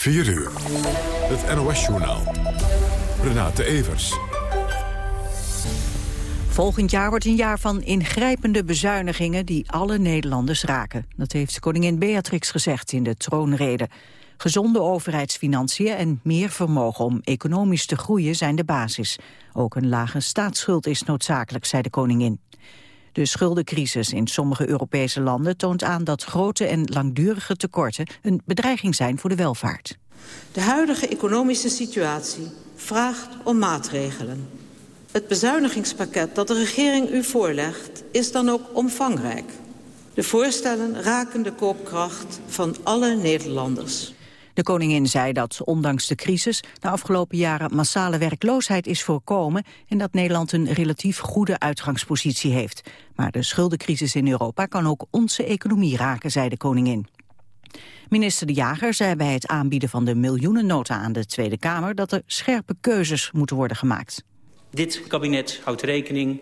4 uur. Het NOS-journaal. Renate Evers. Volgend jaar wordt een jaar van ingrijpende bezuinigingen die alle Nederlanders raken. Dat heeft koningin Beatrix gezegd in de troonrede. Gezonde overheidsfinanciën en meer vermogen om economisch te groeien zijn de basis. Ook een lage staatsschuld is noodzakelijk, zei de koningin. De schuldencrisis in sommige Europese landen toont aan dat grote en langdurige tekorten een bedreiging zijn voor de welvaart. De huidige economische situatie vraagt om maatregelen. Het bezuinigingspakket dat de regering u voorlegt is dan ook omvangrijk. De voorstellen raken de koopkracht van alle Nederlanders. De koningin zei dat ondanks de crisis de afgelopen jaren massale werkloosheid is voorkomen en dat Nederland een relatief goede uitgangspositie heeft. Maar de schuldencrisis in Europa kan ook onze economie raken, zei de koningin. Minister De Jager zei bij het aanbieden van de miljoenennota aan de Tweede Kamer dat er scherpe keuzes moeten worden gemaakt. Dit kabinet houdt rekening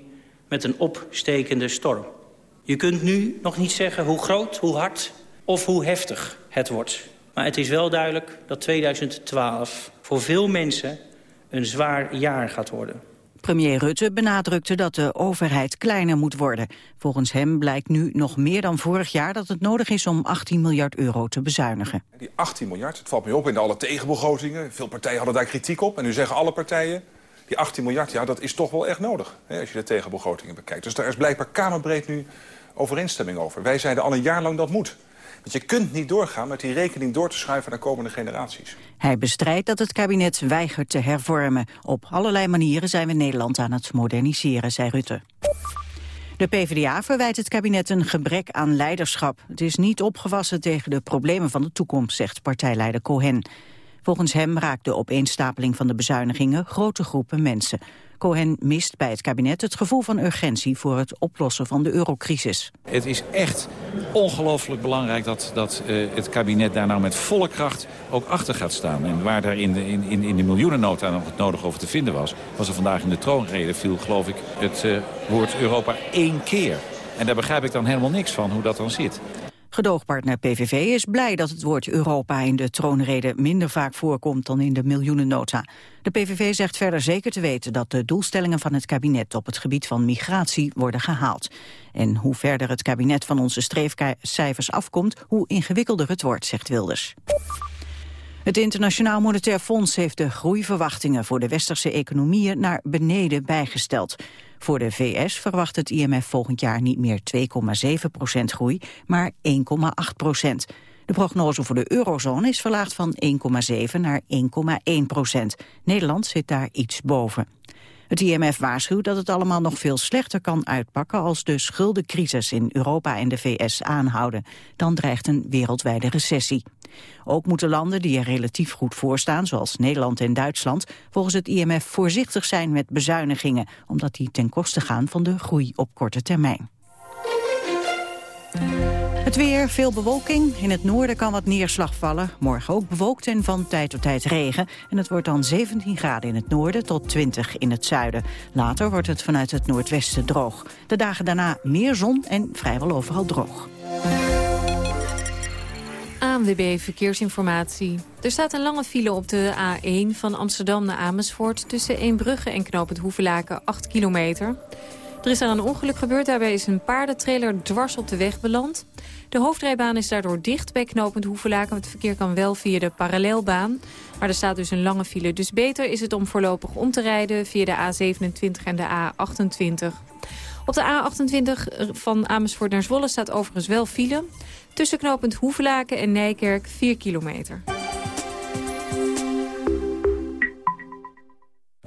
met een opstekende storm. Je kunt nu nog niet zeggen hoe groot, hoe hard of hoe heftig het wordt. Maar het is wel duidelijk dat 2012 voor veel mensen een zwaar jaar gaat worden. Premier Rutte benadrukte dat de overheid kleiner moet worden. Volgens hem blijkt nu nog meer dan vorig jaar dat het nodig is om 18 miljard euro te bezuinigen. Die 18 miljard, het valt me op in alle tegenbegrotingen. Veel partijen hadden daar kritiek op. En nu zeggen alle partijen, die 18 miljard, ja, dat is toch wel echt nodig. Hè, als je de tegenbegrotingen bekijkt. Dus daar is blijkbaar kamerbreed nu overeenstemming over. Wij zeiden al een jaar lang dat moet. Je kunt niet doorgaan met die rekening door te schuiven naar komende generaties. Hij bestrijdt dat het kabinet weigert te hervormen. Op allerlei manieren zijn we Nederland aan het moderniseren, zei Rutte. De PvdA verwijt het kabinet een gebrek aan leiderschap. Het is niet opgewassen tegen de problemen van de toekomst, zegt partijleider Cohen. Volgens hem raakt de opeenstapeling van de bezuinigingen grote groepen mensen. Cohen mist bij het kabinet het gevoel van urgentie voor het oplossen van de eurocrisis. Het is echt ongelooflijk belangrijk dat, dat uh, het kabinet daar nou met volle kracht ook achter gaat staan. En waar daar in de, in, in de miljoenennota nog het nodig over te vinden was... was er vandaag in de troonrede viel, geloof ik, het uh, woord Europa één keer. En daar begrijp ik dan helemaal niks van, hoe dat dan zit. Gedoogpartner PVV is blij dat het woord Europa in de troonrede minder vaak voorkomt dan in de miljoenennota. De PVV zegt verder zeker te weten dat de doelstellingen van het kabinet op het gebied van migratie worden gehaald. En hoe verder het kabinet van onze streefcijfers afkomt, hoe ingewikkelder het wordt, zegt Wilders. Het Internationaal Monetair Fonds heeft de groeiverwachtingen voor de westerse economieën naar beneden bijgesteld. Voor de VS verwacht het IMF volgend jaar niet meer 2,7 procent groei, maar 1,8 procent. De prognose voor de eurozone is verlaagd van 1,7 naar 1,1 procent. Nederland zit daar iets boven. Het IMF waarschuwt dat het allemaal nog veel slechter kan uitpakken als de schuldencrisis in Europa en de VS aanhouden. Dan dreigt een wereldwijde recessie. Ook moeten landen die er relatief goed voor staan, zoals Nederland en Duitsland, volgens het IMF voorzichtig zijn met bezuinigingen, omdat die ten koste gaan van de groei op korte termijn. Het weer, veel bewolking. In het noorden kan wat neerslag vallen. Morgen ook bewolkt en van tijd tot tijd regen. En het wordt dan 17 graden in het noorden tot 20 in het zuiden. Later wordt het vanuit het noordwesten droog. De dagen daarna meer zon en vrijwel overal droog. ANWB Verkeersinformatie. Er staat een lange file op de A1 van Amsterdam naar Amersfoort... tussen Eembrugge en Knopend Hoevelaken, 8 kilometer. Er is daar een ongeluk gebeurd. Daarbij is een paardentrailer dwars op de weg beland. De hoofdrijbaan is daardoor dicht bij knooppunt Hoevelaken. Het verkeer kan wel via de parallelbaan. Maar er staat dus een lange file. Dus beter is het om voorlopig om te rijden via de A27 en de A28. Op de A28 van Amersfoort naar Zwolle staat overigens wel file. Tussen knooppunt Hoevelaken en Nijkerk 4 kilometer.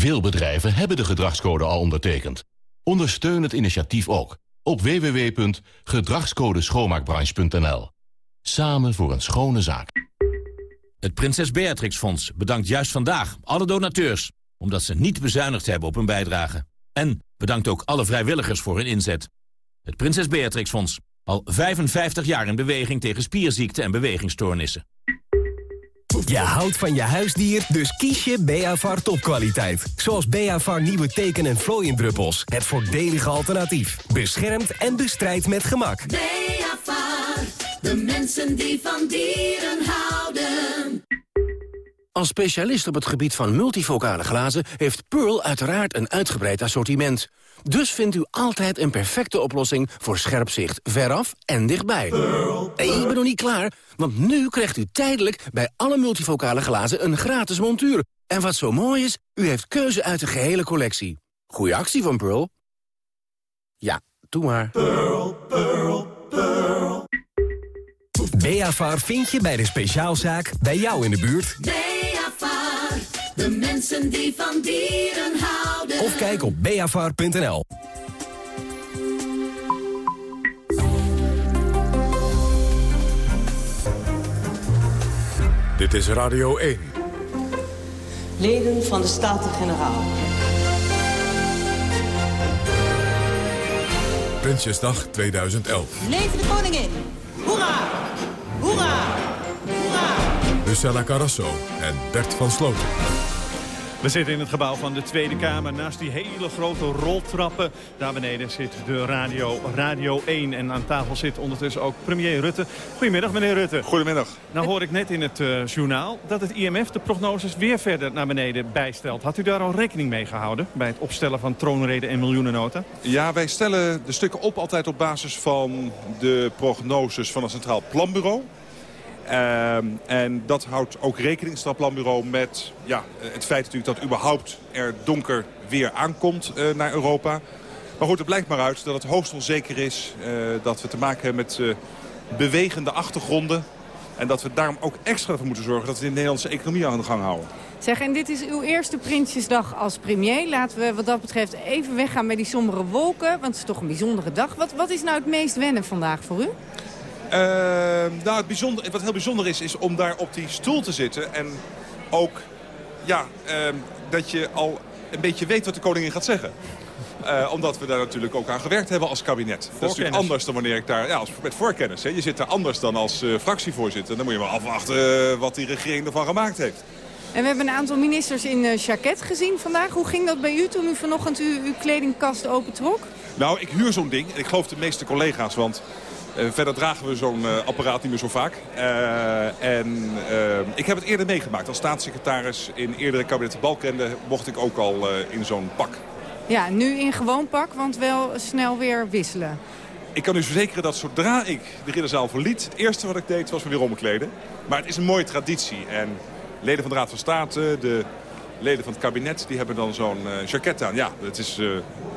Veel bedrijven hebben de gedragscode al ondertekend. Ondersteun het initiatief ook op www.gedragscodeschoonmaakbranche.nl. Samen voor een schone zaak. Het Prinses Beatrix Fonds bedankt juist vandaag alle donateurs... omdat ze niet bezuinigd hebben op hun bijdrage. En bedankt ook alle vrijwilligers voor hun inzet. Het Prinses Beatrix Fonds, al 55 jaar in beweging tegen spierziekten en bewegingsstoornissen. Je houdt van je huisdier, dus kies je Beavar topkwaliteit. Zoals Beavar nieuwe teken- en vlooiendruppels. Het voordelige alternatief. Beschermt en bestrijdt met gemak. Beavar, de mensen die van dieren houden. Als specialist op het gebied van multifocale glazen... heeft Pearl uiteraard een uitgebreid assortiment. Dus vindt u altijd een perfecte oplossing voor scherp zicht veraf en dichtbij. Ik ben nog niet klaar, want nu krijgt u tijdelijk... bij alle multifocale glazen een gratis montuur. En wat zo mooi is, u heeft keuze uit de gehele collectie. Goeie actie van Pearl. Ja, doe maar. Pearl, Pearl, Pearl. Beavar vind je bij de speciaalzaak bij jou in de buurt. Beavar, de mensen die van dieren houden. Of kijk op beavar.nl. Dit is Radio 1. Leden van de Staten-Generaal. Prinsjesdag 2011. Leven de koningin! Hoera! Hoera! Hoera! Lucella Carrasso en Bert van Sloten. We zitten in het gebouw van de Tweede Kamer. Naast die hele grote roltrappen. Daar beneden zit de radio, Radio 1. En aan tafel zit ondertussen ook premier Rutte. Goedemiddag, meneer Rutte. Goedemiddag. Nou hoor ik net in het uh, journaal dat het IMF de prognoses weer verder naar beneden bijstelt. Had u daar al rekening mee gehouden bij het opstellen van troonreden en miljoenennota? Ja, wij stellen de stukken op altijd op basis van de prognoses van het Centraal Planbureau. Uh, en dat houdt ook rekening, het met ja, het feit natuurlijk dat überhaupt er donker weer aankomt uh, naar Europa. Maar goed, het blijkt maar uit dat het hoogst onzeker is uh, dat we te maken hebben met uh, bewegende achtergronden. En dat we daarom ook extra voor moeten zorgen dat we de Nederlandse economie aan de gang houden. Zeg, en dit is uw eerste Prinsjesdag als premier. Laten we wat dat betreft even weggaan met die sombere wolken. Want het is toch een bijzondere dag. Wat, wat is nou het meest wennen vandaag voor u? Uh, nou, het bijzonder, wat heel bijzonder is, is om daar op die stoel te zitten. En ook ja, uh, dat je al een beetje weet wat de koningin gaat zeggen. Uh, omdat we daar natuurlijk ook aan gewerkt hebben als kabinet. Dat is natuurlijk anders dan wanneer ik daar... Ja, als, met voorkennis. Hè. Je zit daar anders dan als uh, fractievoorzitter. Dan moet je maar afwachten uh, wat die regering ervan gemaakt heeft. En we hebben een aantal ministers in uh, jacket gezien vandaag. Hoe ging dat bij u toen u vanochtend uw, uw kledingkast opentrok? Nou, ik huur zo'n ding. En ik geloof de meeste collega's, want... Uh, verder dragen we zo'n uh, apparaat niet meer zo vaak. Uh, en ik heb het eerder meegemaakt. Als staatssecretaris in eerdere kabinetten Balkende mocht ik ook al in zo'n pak. Ja, nu in gewoon pak, want wel snel weer wisselen. Ik kan u verzekeren dat zodra ik de ridderzaal verliet... het eerste wat ik deed was me weer omkleden. Maar het is een mooie traditie. En leden van de Raad van State, de leden van het kabinet... die hebben dan zo'n uh, jacket aan. Ja, het is uh,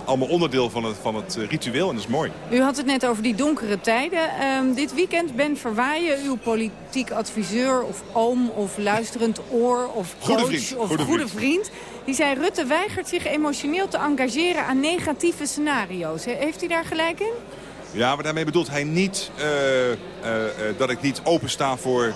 allemaal onderdeel van het, van het uh, ritueel en dat is mooi. U had het net over die donkere tijden. Um, dit weekend Ben Verwaaien, uw politiek adviseur of oom of luisterend oor of coach goede vriend, of goede, goede vriend. vriend. Die zei Rutte weigert zich emotioneel te engageren aan negatieve scenario's. Heeft hij daar gelijk in? Ja, maar daarmee bedoelt hij niet dat ik niet opensta voor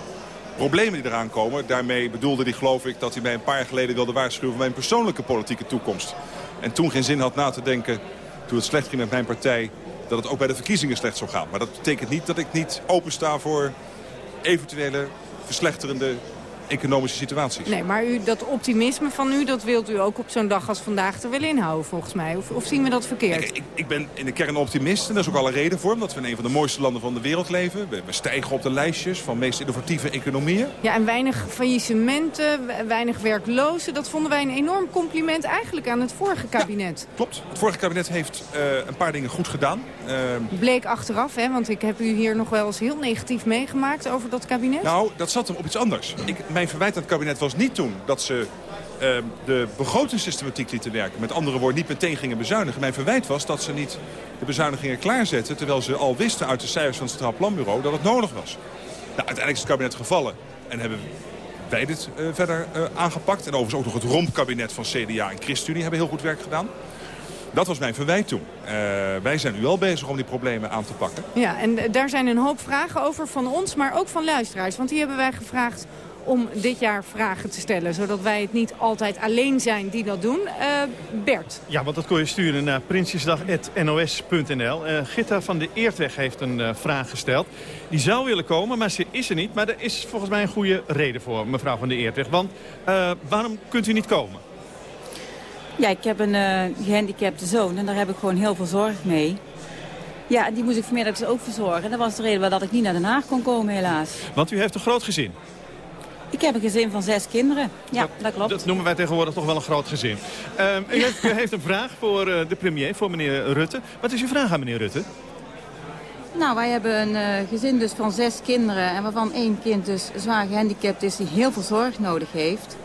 problemen die eraan komen. Daarmee bedoelde hij, geloof ik, dat hij mij een paar jaar geleden wilde waarschuwen... voor mijn persoonlijke politieke toekomst. En toen geen zin had na te denken, toen het slecht ging met mijn partij... dat het ook bij de verkiezingen slecht zou gaan. Maar dat betekent niet dat ik niet opensta voor eventuele verslechterende economische situaties. Nee, maar u, dat optimisme van u, dat wilt u ook op zo'n dag als vandaag er wel inhouden volgens mij. Of, of zien we dat verkeerd? Ik, ik, ik ben in de kern optimist en daar is ook alle reden voor. Omdat we in een van de mooiste landen van de wereld leven. We, we stijgen op de lijstjes van meest innovatieve economieën. Ja, en weinig faillissementen, we- weinig werklozen. Dat vonden wij een enorm compliment eigenlijk aan het vorige kabinet. Klopt. Het vorige kabinet heeft eh, een paar dingen goed gedaan. Eh, Bleek achteraf, hè, want ik heb u hier nog wel eens heel negatief meegemaakt over dat kabinet. Nou, dat zat hem op iets anders. Ik, mijn verwijt aan het kabinet was niet toen dat ze eh, de begrotingssystematiek lieten werken. Met andere woorden, niet meteen gingen bezuinigen. Mijn verwijt was dat ze niet de bezuinigingen klaarzetten... terwijl ze al wisten uit de cijfers van het Centraal Planbureau dat het nodig was. Nou, uiteindelijk is het kabinet gevallen en hebben wij dit eh, verder eh, aangepakt. En overigens ook nog het rompkabinet van CDA en ChristenUnie hebben heel goed werk gedaan. Dat was mijn verwijt toen. Eh, wij zijn nu wel bezig om die problemen aan te pakken. Ja, en daar zijn een hoop vragen over van ons, maar ook van luisteraars. Want die hebben wij gevraagd om dit jaar vragen te stellen. Zodat wij het niet altijd alleen zijn die dat doen. Eh, Bert. Ja, want dat kon je sturen naar prinsjesdag.nos.nl. Eh Gitta van de Eertweg heeft een eh, vraag gesteld. Die zou willen komen, maar ze is er niet. Maar er is volgens mij een goede reden voor, mevrouw van de Eertweg. Want eh, waarom kunt u niet komen? Ja, ik heb een eh, gehandicapte zoon en daar heb ik gewoon heel veel zorg mee. Ja, en die moest ik vanmiddag dus ook verzorgen. En dat was de reden waarom ik niet naar Den Haag kon komen, helaas. Want u heeft een groot gezin. Ik heb een gezin van zes kinderen. Ja, dat, klopt. Dat noemen wij tegenwoordig toch wel een groot gezin. Ehm, u, heeft, u heeft een vraag voor eh, de premier, voor meneer Rutte. Wat is uw vraag aan meneer Rutte? Nou, wij hebben een eh, gezin dus van zes kinderen... en waarvan één kind dus zwaar gehandicapt is... die heel veel zorg nodig heeft.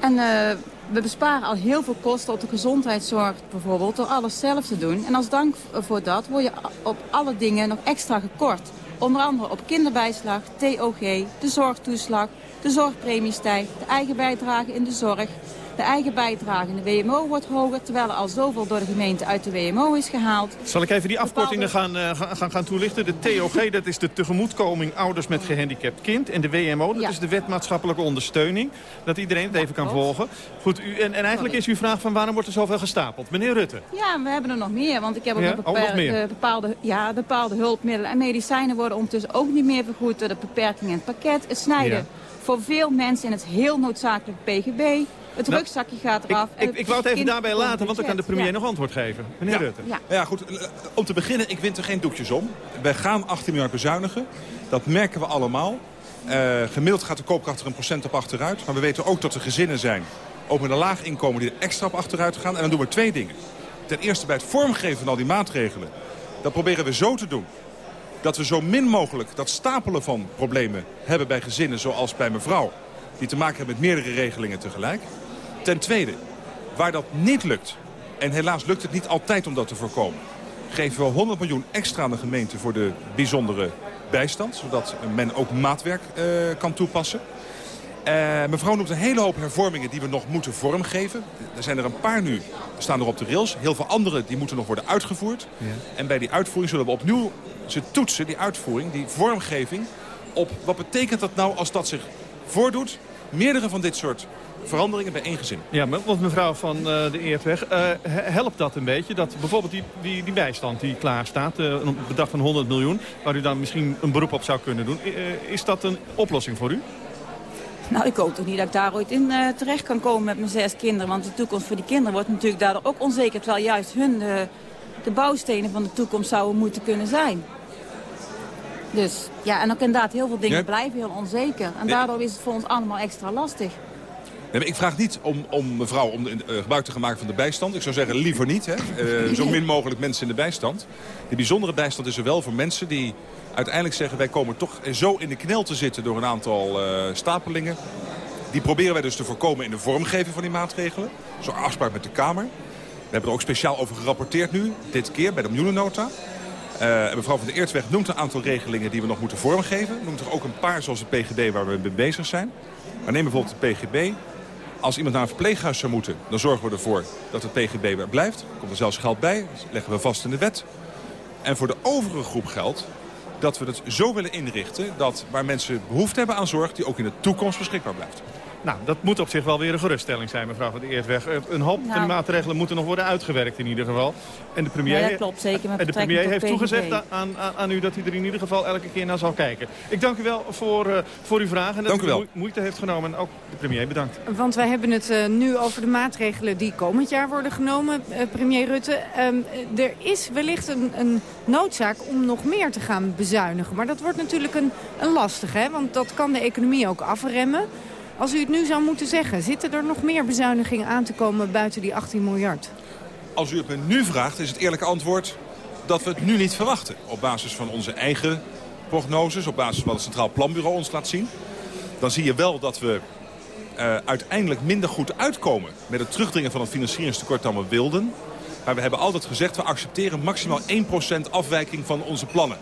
En eh, we besparen al heel veel kosten op de gezondheidszorg bijvoorbeeld... door alles zelf te doen. En als dank voor dat word je op alle dingen nog extra gekort. Onder andere op kinderbijslag, TOG, de zorgtoeslag... de zorgpremie stijgt, de eigen bijdrage in de zorg... De eigen bijdrage in de WMO wordt hoger, terwijl er al zoveel door de gemeente uit de WMO is gehaald. Zal ik even die afkortingen gaan, eh, gaan, gaan, gaan toelichten? De TOG, dat is de tegemoetkoming ouders met gehandicapt kind. En de WMO, dat Ja. is de wet maatschappelijke ondersteuning. Dat iedereen het even kan volgen. Goed, u, en, en eigenlijk is uw vraag van waarom wordt er zoveel gestapeld? Meneer Rutte. Ja, we hebben er nog meer, want ik heb ook Ja? Oh, meer? eh, bepaalde, ja, bepaalde hulpmiddelen en medicijnen worden ondertussen ook niet meer vergoed door de beperking in het pakket. Het snijden Ja. Voor veel mensen in het heel noodzakelijk PGB. Het Nou, rugzakje gaat eraf. ik, ik wou het even daarbij laten, want dan kan de premier Ja. nog antwoord geven. Meneer Ja. Rutte. Ja. Ja, goed. eh, Om te beginnen, ik wint er geen doekjes om. Wij gaan 18 miljard bezuinigen. Dat merken we allemaal. Eh, gemiddeld gaat de koopkracht er een procent op achteruit. Maar we weten ook dat er gezinnen zijn, ook met een laag inkomen, die er extra op achteruit gaan. En dan doen we twee dingen. Ten eerste bij het vormgeven van al die maatregelen. Dat proberen we zo te doen. Dat we zo min mogelijk dat stapelen van problemen hebben bij gezinnen zoals bij mevrouw. Die te maken hebben met meerdere regelingen tegelijk. Ten tweede, waar dat niet lukt, en helaas lukt het niet altijd om dat te voorkomen... geven we 100 miljoen extra aan de gemeente voor de bijzondere bijstand... zodat men ook maatwerk eh, kan toepassen. Eh, mevrouw noemt een hele hoop hervormingen die we nog moeten vormgeven. Er zijn er een paar nu, staan er op de rails. Heel veel andere die moeten nog worden uitgevoerd. En bij die uitvoering zullen we opnieuw ze toetsen, die uitvoering, die vormgeving... op wat betekent dat nou als dat zich voordoet. Meerdere van dit soort veranderingen bij één gezin. Ja, maar- want mevrouw van eh, de Eertweg, eh, he- helpt dat een beetje? Dat bijvoorbeeld die, die, die bijstand die klaar staat, eh, een bedrag van 100 miljoen... waar u dan misschien een beroep op zou kunnen doen. eh, is dat een oplossing voor u? Nou, ik hoop toch niet dat ik daar ooit in eh, terecht kan komen met mijn zes kinderen. Want de toekomst voor die kinderen wordt natuurlijk daardoor ook onzeker. Terwijl juist hun de bouwstenen van de toekomst zouden moeten kunnen zijn. Dus ja, en ook inderdaad heel veel dingen Ja. blijven heel onzeker. En daardoor is het voor ons allemaal extra lastig. Nee, ik vraag niet om, om mevrouw om de, eh, gebruik te gaan maken van de bijstand. Ik zou zeggen liever niet. Hè. Eh, zo min mogelijk mensen in de bijstand. Die bijzondere bijstand is er wel voor mensen die uiteindelijk zeggen... wij komen toch zo in de knel te zitten door een aantal eh, stapelingen. Die proberen wij dus te voorkomen in de vormgeving van die maatregelen. Zo'n afspraak met de Kamer. We hebben er ook speciaal over gerapporteerd nu, dit keer bij de miljoenennota. Eh, mevrouw van der Eertweg noemt een aantal regelingen die we nog moeten vormgeven. Noemt er ook een paar zoals de PGB waar we mee bezig zijn. Maar neem bijvoorbeeld de PGB. Als iemand naar een verpleeghuis zou moeten, dan zorgen we ervoor dat het PGB er blijft. Komt er zelfs geld bij, dat leggen we vast in de wet. En voor de overige groep geldt dat we het zo willen inrichten... dat waar mensen behoefte hebben aan zorg, die ook in de toekomst beschikbaar blijft. Nou, dat moet op zich wel weer een geruststelling zijn, mevrouw van de Eertweg. Eh, Een hoop Nou. maatregelen moeten nog worden uitgewerkt in ieder geval. En de premier, Ja, dat klopt, zeker met en de premier heeft toegezegd aan, aan, aan u dat hij er in ieder geval elke keer naar zal kijken. Ik dank u wel voor, eh, voor uw vraag en dat Dank u wel. moeite heeft genomen. En ook de premier bedankt. Want wij hebben het eh, nu over de maatregelen die komend jaar worden genomen, eh, premier Rutte. Ehm, eh, er is wellicht een, een noodzaak om nog meer te gaan bezuinigen. Maar dat wordt natuurlijk een, een lastig, hè? want dat kan de economie ook afremmen. Als u het nu zou moeten zeggen, zitten er nog meer bezuinigingen aan te komen buiten die 18 miljard? Als u het me nu vraagt, is het eerlijke antwoord dat we het nu niet verwachten. Op basis van onze eigen prognoses, op basis van wat het Centraal Planbureau ons laat zien. Dan zie je wel dat we eh, uiteindelijk minder goed uitkomen met het terugdringen van het financieringstekort dan we wilden. Maar we hebben altijd gezegd, we accepteren maximaal 1% afwijking van onze plannen.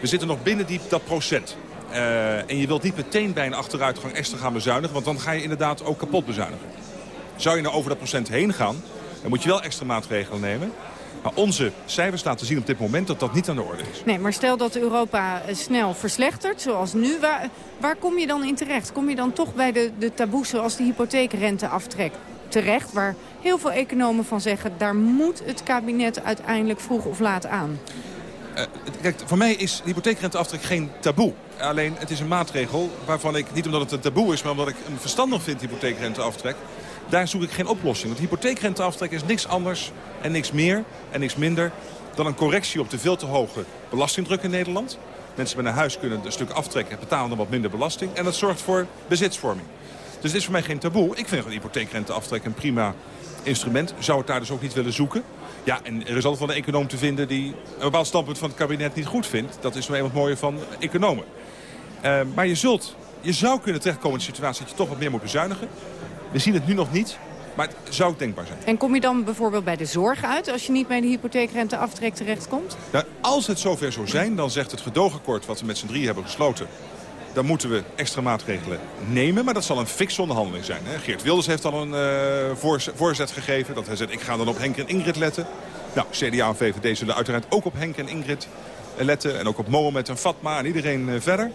We zitten nog binnen die, dat procent. Eh, en je wilt niet meteen bij een achteruitgang extra gaan bezuinigen, want dan ga je inderdaad ook kapot bezuinigen. Zou je nou over dat procent heen gaan, dan moet je wel extra maatregelen nemen. Maar onze cijfers laten zien op dit moment dat dat niet aan de orde is. Nee, maar stel dat Europa eh, snel verslechtert, zoals nu. Waar, waar kom je dan in terecht? Kom je dan toch bij de, de taboes zoals de hypotheekrenteaftrek terecht? Waar heel veel economen van zeggen, daar moet het kabinet uiteindelijk vroeg of laat aan. Eh, kijk, voor mij is de hypotheekrenteaftrek geen taboe. Alleen het is een maatregel waarvan ik, niet omdat het een taboe is... maar omdat ik een verstandig vind, hypotheekrenteaftrek... daar zoek ik geen oplossing. Want hypotheekrenteaftrek is niks anders en niks meer en niks minder... dan een correctie op de veel te hoge belastingdruk in Nederland. Mensen met een huis kunnen een stuk aftrekken en betalen dan wat minder belasting. En dat zorgt voor bezitsvorming. Dus het is voor mij geen taboe. Ik vind een hypotheekrenteaftrek een prima instrument. Zou het daar dus ook niet willen zoeken. Ja, en er is altijd wel een econoom te vinden die een bepaald standpunt van het kabinet niet goed vindt. Dat is nou eenmaal het mooie van economen. Eh, maar je zult, je zou kunnen terechtkomen in de situatie dat je toch wat meer moet bezuinigen. We zien het nu nog niet, maar het zou denkbaar zijn. En kom je dan bijvoorbeeld bij de zorg uit als je niet bij de hypotheekrenteaftrek terechtkomt? Nou, als het zover zou zijn, dan zegt het gedoogakkoord wat we met z'n drieën hebben gesloten... dan moeten we extra maatregelen nemen, maar dat zal een fikse onderhandeling zijn. Hè. Geert Wilders heeft al een eh, voorz- voorzet gegeven. Dat hij zegt, ik ga dan op Henk en Ingrid letten. Nou, CDA en VVD zullen uiteraard ook op Henk en Ingrid eh, letten. En ook op Mohamed en Fatma en iedereen verder.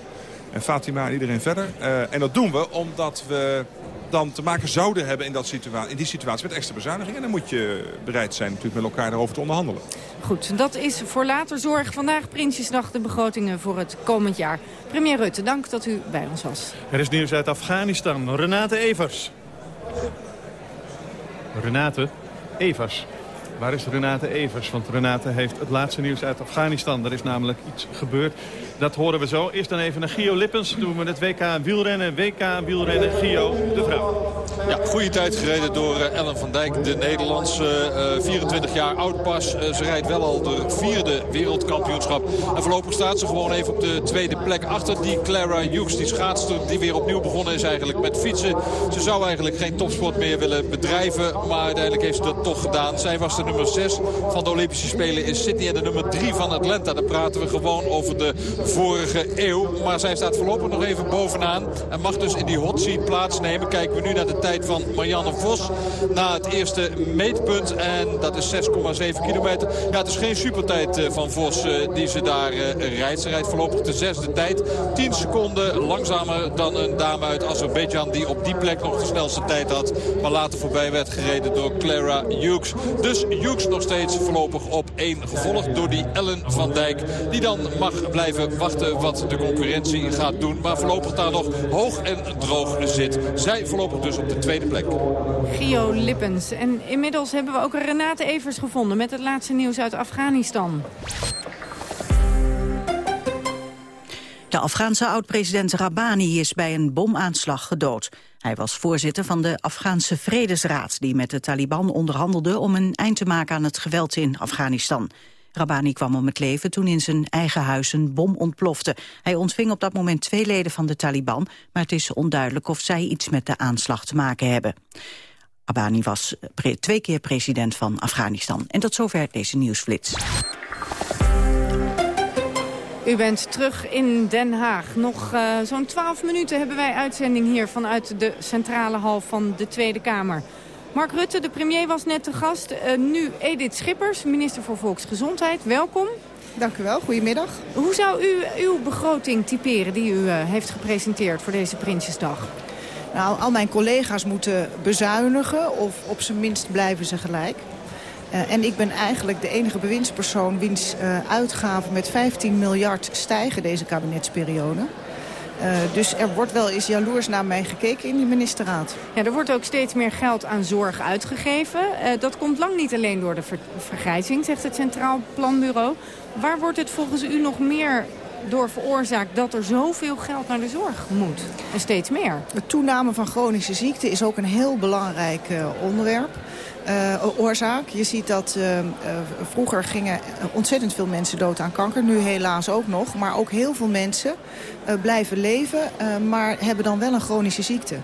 En Fatima en iedereen verder. Eh, en dat doen we omdat we dan te maken zouden hebben in, dat situa in die situatie met extra bezuinigingen. En dan moet je bereid zijn natuurlijk met elkaar daarover te onderhandelen. Goed, dat is voor later zorg. Vandaag Prinsjesdag de begrotingen voor het komend jaar. Premier Rutte, dank dat u bij ons was. Er is nieuws uit Afghanistan. Renate Evers. Renate Evers. Waar is Renate Evers? Want Renate heeft het laatste nieuws uit Afghanistan. Er is namelijk iets gebeurd. Dat horen we zo. Eerst dan even naar Gio Lippens. Doen we het WK wielrennen. WK wielrennen. Gio, de vrouw. Ja, goede tijd gereden door eh, Ellen van Dijk, de Nederlandse. eh, 24 jaar oud pas. Eh, ze rijdt wel al de vierde wereldkampioenschap. En voorlopig staat ze gewoon even op de tweede plek achter die Clara Hughes. Die schaatster die weer opnieuw begonnen is eigenlijk met fietsen. Ze zou eigenlijk geen topsport meer willen bedrijven. Maar uiteindelijk heeft ze dat toch gedaan. Zij was de nummer 6 van de Olympische Spelen in Sydney. En de nummer 3 van Atlanta. Dan praten we gewoon over de vorige eeuw. Maar zij staat voorlopig nog even bovenaan. En mag dus in die hot seat plaatsnemen. Kijken we nu naar de tijd van Marianne Vos. Na het eerste meetpunt. En dat is 6,7 kilometer. Ja, het is geen supertijd eh, van Vos eh, die ze daar eh, rijdt. Ze rijdt voorlopig de zesde tijd. 10 seconden langzamer dan een dame uit Azerbeidzjan die op die plek nog de snelste tijd had. Maar later voorbij werd gereden door Clara Hughes. Dus Hughes nog steeds voorlopig op één. Gevolgd door die Ellen van Dijk. Die dan mag blijven wachten wat de concurrentie gaat doen. Maar voorlopig daar nog hoog en droog zit. Zij voorlopig dus op de tweede plek. Gio Lippens. En inmiddels hebben we ook Renate Evers gevonden met het laatste nieuws uit Afghanistan. De Afghaanse oud-president Rabani is bij een bomaanslag gedood. Hij was voorzitter van de Afghaanse Vredesraad... die met de Taliban onderhandelde om een eind te maken aan het geweld in Afghanistan. Rabani kwam om het leven toen in zijn eigen huis een bom ontplofte. Hij ontving op dat moment twee leden van de Taliban... maar het is onduidelijk of zij iets met de aanslag te maken hebben. Rabani was twee keer president van Afghanistan. En tot zover deze nieuwsflits. U bent terug in Den Haag. Nog eh, zo'n 12 minuten hebben wij uitzending hier vanuit de centrale hal van de Tweede Kamer. Mark Rutte, de premier, was net te gast. Eh, nu Edith Schippers, minister voor Volksgezondheid. Welkom. Dank u wel, goedemiddag. Hoe zou u uw begroting typeren die u eh, heeft gepresenteerd voor deze Prinsjesdag? Nou, al mijn collega's moeten bezuinigen of op zijn minst blijven ze gelijk. Uh, en ik ben eigenlijk de enige bewindspersoon wiens uh, uitgaven met 15 miljard stijgen deze kabinetsperiode. Uh, dus er wordt wel eens jaloers naar mij gekeken in die ministerraad. Ja, er wordt ook steeds meer geld aan zorg uitgegeven. Dat komt lang niet alleen door de ver vergrijzing, zegt het Centraal Planbureau. Waar wordt het volgens u nog meer door veroorzaakt dat er zoveel geld naar de zorg moet? En steeds meer. De toename van chronische ziekte is ook een heel belangrijk uh, onderwerp. Uh, oorzaak. Je ziet dat uh, uh, vroeger gingen ontzettend veel mensen dood aan kanker. Nu helaas ook nog. Maar ook heel veel mensen blijven leven, maar hebben dan wel een chronische ziekte.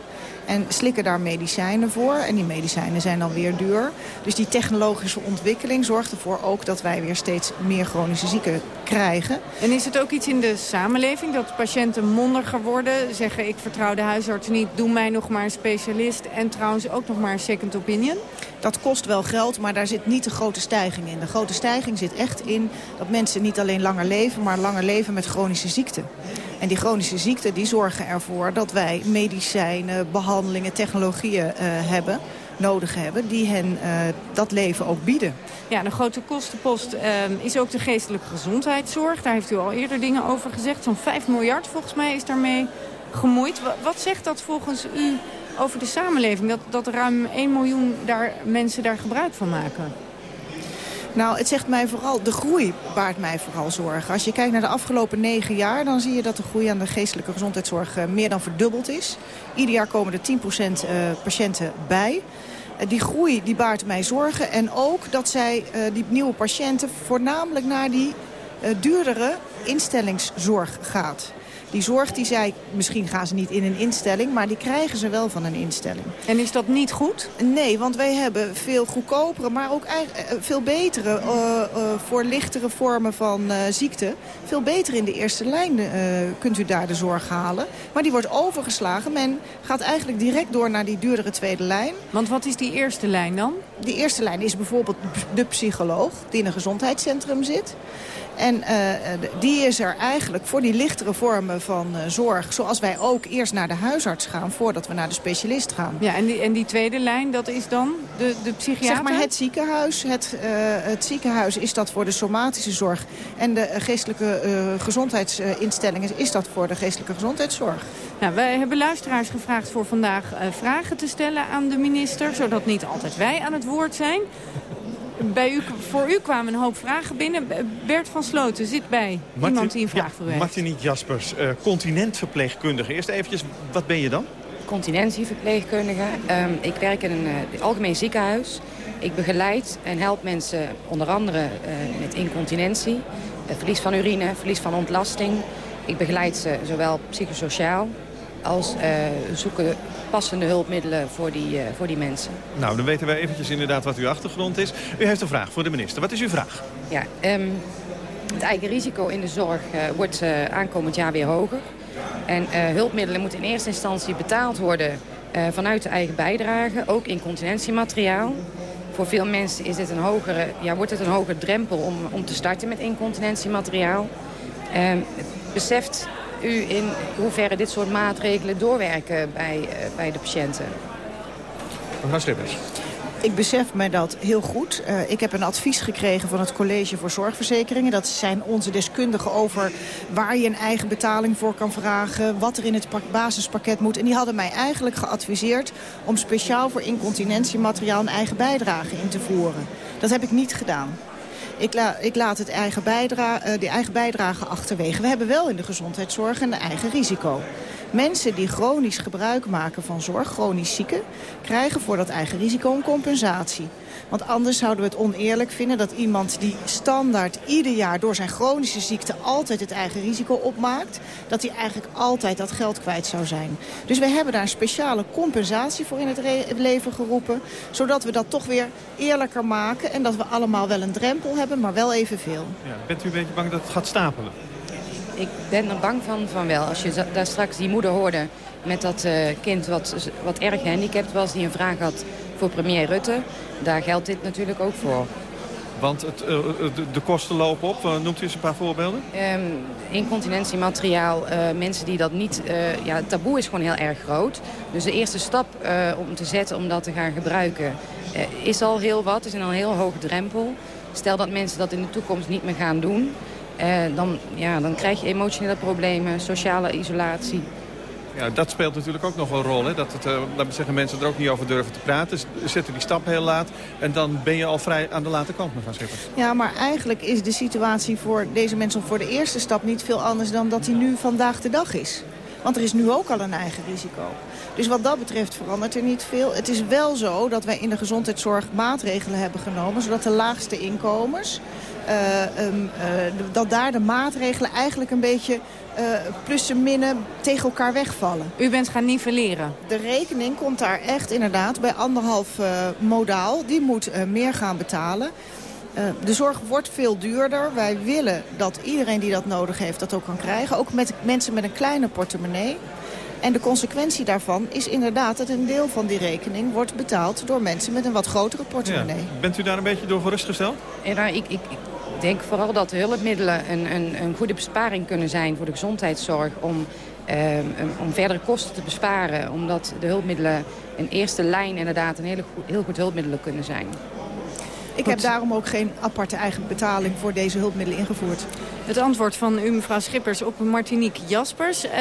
En slikken daar medicijnen voor. En die medicijnen zijn dan weer duur. Dus die technologische ontwikkeling zorgt ervoor ook dat wij weer steeds meer chronische zieken krijgen. En is het ook iets in de samenleving dat patiënten mondiger worden? Zeggen ik vertrouw de huisarts niet, doe mij nog maar een specialist. En trouwens ook nog maar een second opinion? Dat kost wel geld, maar daar zit niet de grote stijging in. De grote stijging zit echt in dat mensen niet alleen langer leven... maar langer leven met chronische ziekten. En die chronische ziekten die zorgen ervoor dat wij medicijnen, behandelingen, technologieën uh, hebben nodig hebben... die hen uh, dat leven ook bieden. Ja, een grote kostenpost uh, is ook de geestelijke gezondheidszorg. Daar heeft u al eerder dingen over gezegd. Zo'n 5 miljard volgens mij is daarmee gemoeid. Wat, wat zegt dat volgens u over de samenleving? Dat, dat ruim 1 miljoen daar, mensen daar gebruik van maken? Nou, het zegt mij vooral, de groei baart mij vooral zorgen. Als je kijkt naar de afgelopen negen jaar... dan zie je dat de groei aan de geestelijke gezondheidszorg uh, meer dan verdubbeld is. Ieder jaar komen er 10% uh, patiënten bij. Uh, die groei die baart mij zorgen. En ook dat zij, die nieuwe patiënten, voornamelijk naar die duurdere instellingszorg gaat. Die zorg die zij, misschien gaan ze niet in een instelling... maar die krijgen ze wel van een instelling. En is dat niet goed? Nee, want wij hebben veel goedkopere, maar ook veel betere... Uh, uh, voor lichtere vormen van uh, ziekte. Veel beter in de eerste lijn kunt u daar de zorg halen. Maar die wordt overgeslagen. Men gaat eigenlijk direct door naar die duurdere tweede lijn. Want wat is die eerste lijn dan? Die eerste lijn is bijvoorbeeld de psycholoog... die in een gezondheidscentrum zit... En uh, die is er eigenlijk voor die lichtere vormen van uh, zorg... zoals wij ook eerst naar de huisarts gaan voordat we naar de specialist gaan. Ja, en die, en die tweede lijn, dat is dan de, de psychiater? Zeg maar het ziekenhuis. Het, uh, het ziekenhuis is dat voor de somatische zorg. En de geestelijke gezondheidsinstellingen is dat voor de geestelijke gezondheidszorg. Nou, wij hebben luisteraars gevraagd voor vandaag vragen te stellen aan de minister... zodat niet altijd wij aan het woord zijn bij u, voor u kwamen een hoop vragen binnen. Bert van Sloten zit bij Martin, iemand die een vraag ja, verwerkt. Martinique Jaspers, uh, continentverpleegkundige. Eerst eventjes, wat ben je dan? Continentieverpleegkundige. Um, ik werk in een uh, algemeen ziekenhuis. Ik begeleid en help mensen onder andere uh, met incontinentie. verlies van urine, verlies van ontlasting. Ik begeleid ze zowel psychosociaal als zoeken passende hulpmiddelen voor die, uh, voor die mensen. Nou, dan weten wij eventjes inderdaad wat uw achtergrond is. U heeft een vraag voor de minister. Wat is uw vraag? Ja, um, het eigen risico in de zorg uh, wordt aankomend jaar weer hoger. En hulpmiddelen moeten in eerste instantie betaald worden vanuit de eigen bijdrage. Ook incontinentiemateriaal. Voor veel mensen is dit een hogere, ja, wordt het een hogere drempel om, om te starten met incontinentiemateriaal. Um, beseft u in hoeverre dit soort maatregelen doorwerken bij, uh, bij de patiënten? Mevrouw Schippers. Ik besef mij dat heel goed. Uh, ik heb een advies gekregen van het College voor Zorgverzekeringen. Dat zijn onze deskundigen over waar je een eigen betaling voor kan vragen. Wat er in het basispakket moet. En die hadden mij eigenlijk geadviseerd om speciaal voor incontinentiemateriaal een eigen bijdrage in te voeren. Dat heb ik niet gedaan. Ik, la, ik laat het eigen bijdra uh, die eigen bijdrage achterwege. We hebben wel in de gezondheidszorg een eigen risico. Mensen die chronisch gebruik maken van zorg, chronisch zieken... krijgen voor dat eigen risico een compensatie. Want anders zouden we het oneerlijk vinden dat iemand die standaard ieder jaar door zijn chronische ziekte altijd het eigen risico opmaakt, dat hij eigenlijk altijd dat geld kwijt zou zijn. Dus we hebben daar een speciale compensatie voor in het leven geroepen, zodat we dat toch weer eerlijker maken en dat we allemaal wel een drempel hebben, maar wel evenveel. Ja, bent u een beetje bang dat het gaat stapelen? Ik ben er bang van, van wel. Als je daar straks die moeder hoorde met dat uh, kind wat, wat erg gehandicapt was... die een vraag had voor premier Rutte. Daar geldt dit natuurlijk ook voor. Want het, uh, de, de, kosten lopen op. Uh, noemt u eens een paar voorbeelden? Um, incontinentiemateriaal, uh, mensen die dat niet... ja, het taboe is gewoon heel erg groot. Dus de eerste stap om te zetten om dat te gaan gebruiken... is al heel wat, is een al heel hoge drempel. Stel dat mensen dat in de toekomst niet meer gaan doen... dan, ja, dan krijg je emotionele problemen, sociale isolatie... Ja, dat speelt natuurlijk ook nog een rol. Hè? Dat het, uh, laten we zeggen, mensen er ook niet over durven te praten. Zetten die stap heel laat. En dan ben je al vrij aan de late kant, mevrouw Schippers. Ja, maar eigenlijk is de situatie voor deze mensen voor de eerste stap niet veel anders dan dat die nu vandaag de dag is. Want er is nu ook al een eigen risico. Dus wat dat betreft verandert er niet veel. Het is wel zo dat wij in de gezondheidszorg maatregelen hebben genomen... zodat de laagste inkomens, uh, um, uh, dat daar de maatregelen eigenlijk een beetje plussen minnen tegen elkaar wegvallen. U bent gaan nivelleren? De rekening komt daar echt inderdaad bij anderhalf uh, modaal. Die moet uh, meer gaan betalen. de zorg wordt veel duurder. Wij willen dat iedereen die dat nodig heeft dat ook kan krijgen. Ook met mensen met een kleine portemonnee. En de consequentie daarvan is inderdaad dat een deel van die rekening wordt betaald door mensen met een wat grotere portemonnee. Ja. Bent u daar een beetje door gerustgesteld? Ja, nou, ik, ik, ik denk vooral dat de hulpmiddelen een, een, een goede besparing kunnen zijn voor de gezondheidszorg... om, eh, om verdere kosten te besparen. Omdat de hulpmiddelen in eerste lijn inderdaad een hele heel goed hulpmiddelen kunnen zijn. Ik heb daarom ook geen aparte eigen betaling voor deze hulpmiddelen ingevoerd. Het antwoord van u, mevrouw Schippers, op Martinique Jaspers. Uh,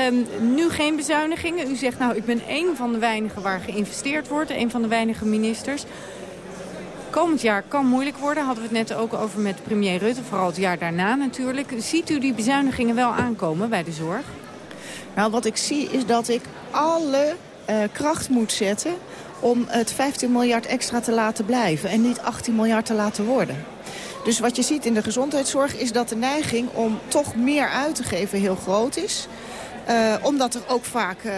nu geen bezuinigingen. U zegt, nou, ik ben één van de weinigen waar geïnvesteerd wordt. Een van de weinige ministers. Komend jaar kan moeilijk worden. Hadden we het net ook over met premier Rutte. Vooral het jaar daarna natuurlijk. Ziet u die bezuinigingen wel aankomen bij de zorg? Nou, wat ik zie is dat ik alle uh, kracht moet zetten om het 15 miljard extra te laten blijven en niet 18 miljard te laten worden. Dus wat je ziet in de gezondheidszorg is dat de neiging om toch meer uit te geven heel groot is. Uh, omdat er ook vaak uh,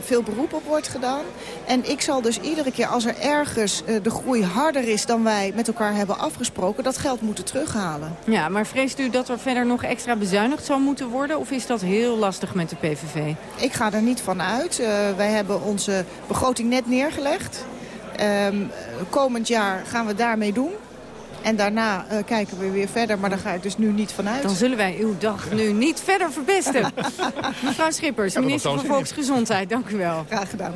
veel beroep op wordt gedaan. En ik zal dus iedere keer als er ergens uh, de groei harder is dan wij met elkaar hebben afgesproken... dat geld moeten terughalen. Ja, maar vreest u dat er verder nog extra bezuinigd zou moeten worden? Of is dat heel lastig met de PVV? Ik ga er niet van uit. wij hebben onze begroting net neergelegd. Um, komend jaar gaan we daarmee doen. En daarna uh, kijken we weer verder, maar daar ga ik dus nu niet vanuit. Dan zullen wij uw dag nu niet verder verpesten. Mevrouw Schippers, minister van Volksgezondheid, dank u wel. Graag gedaan.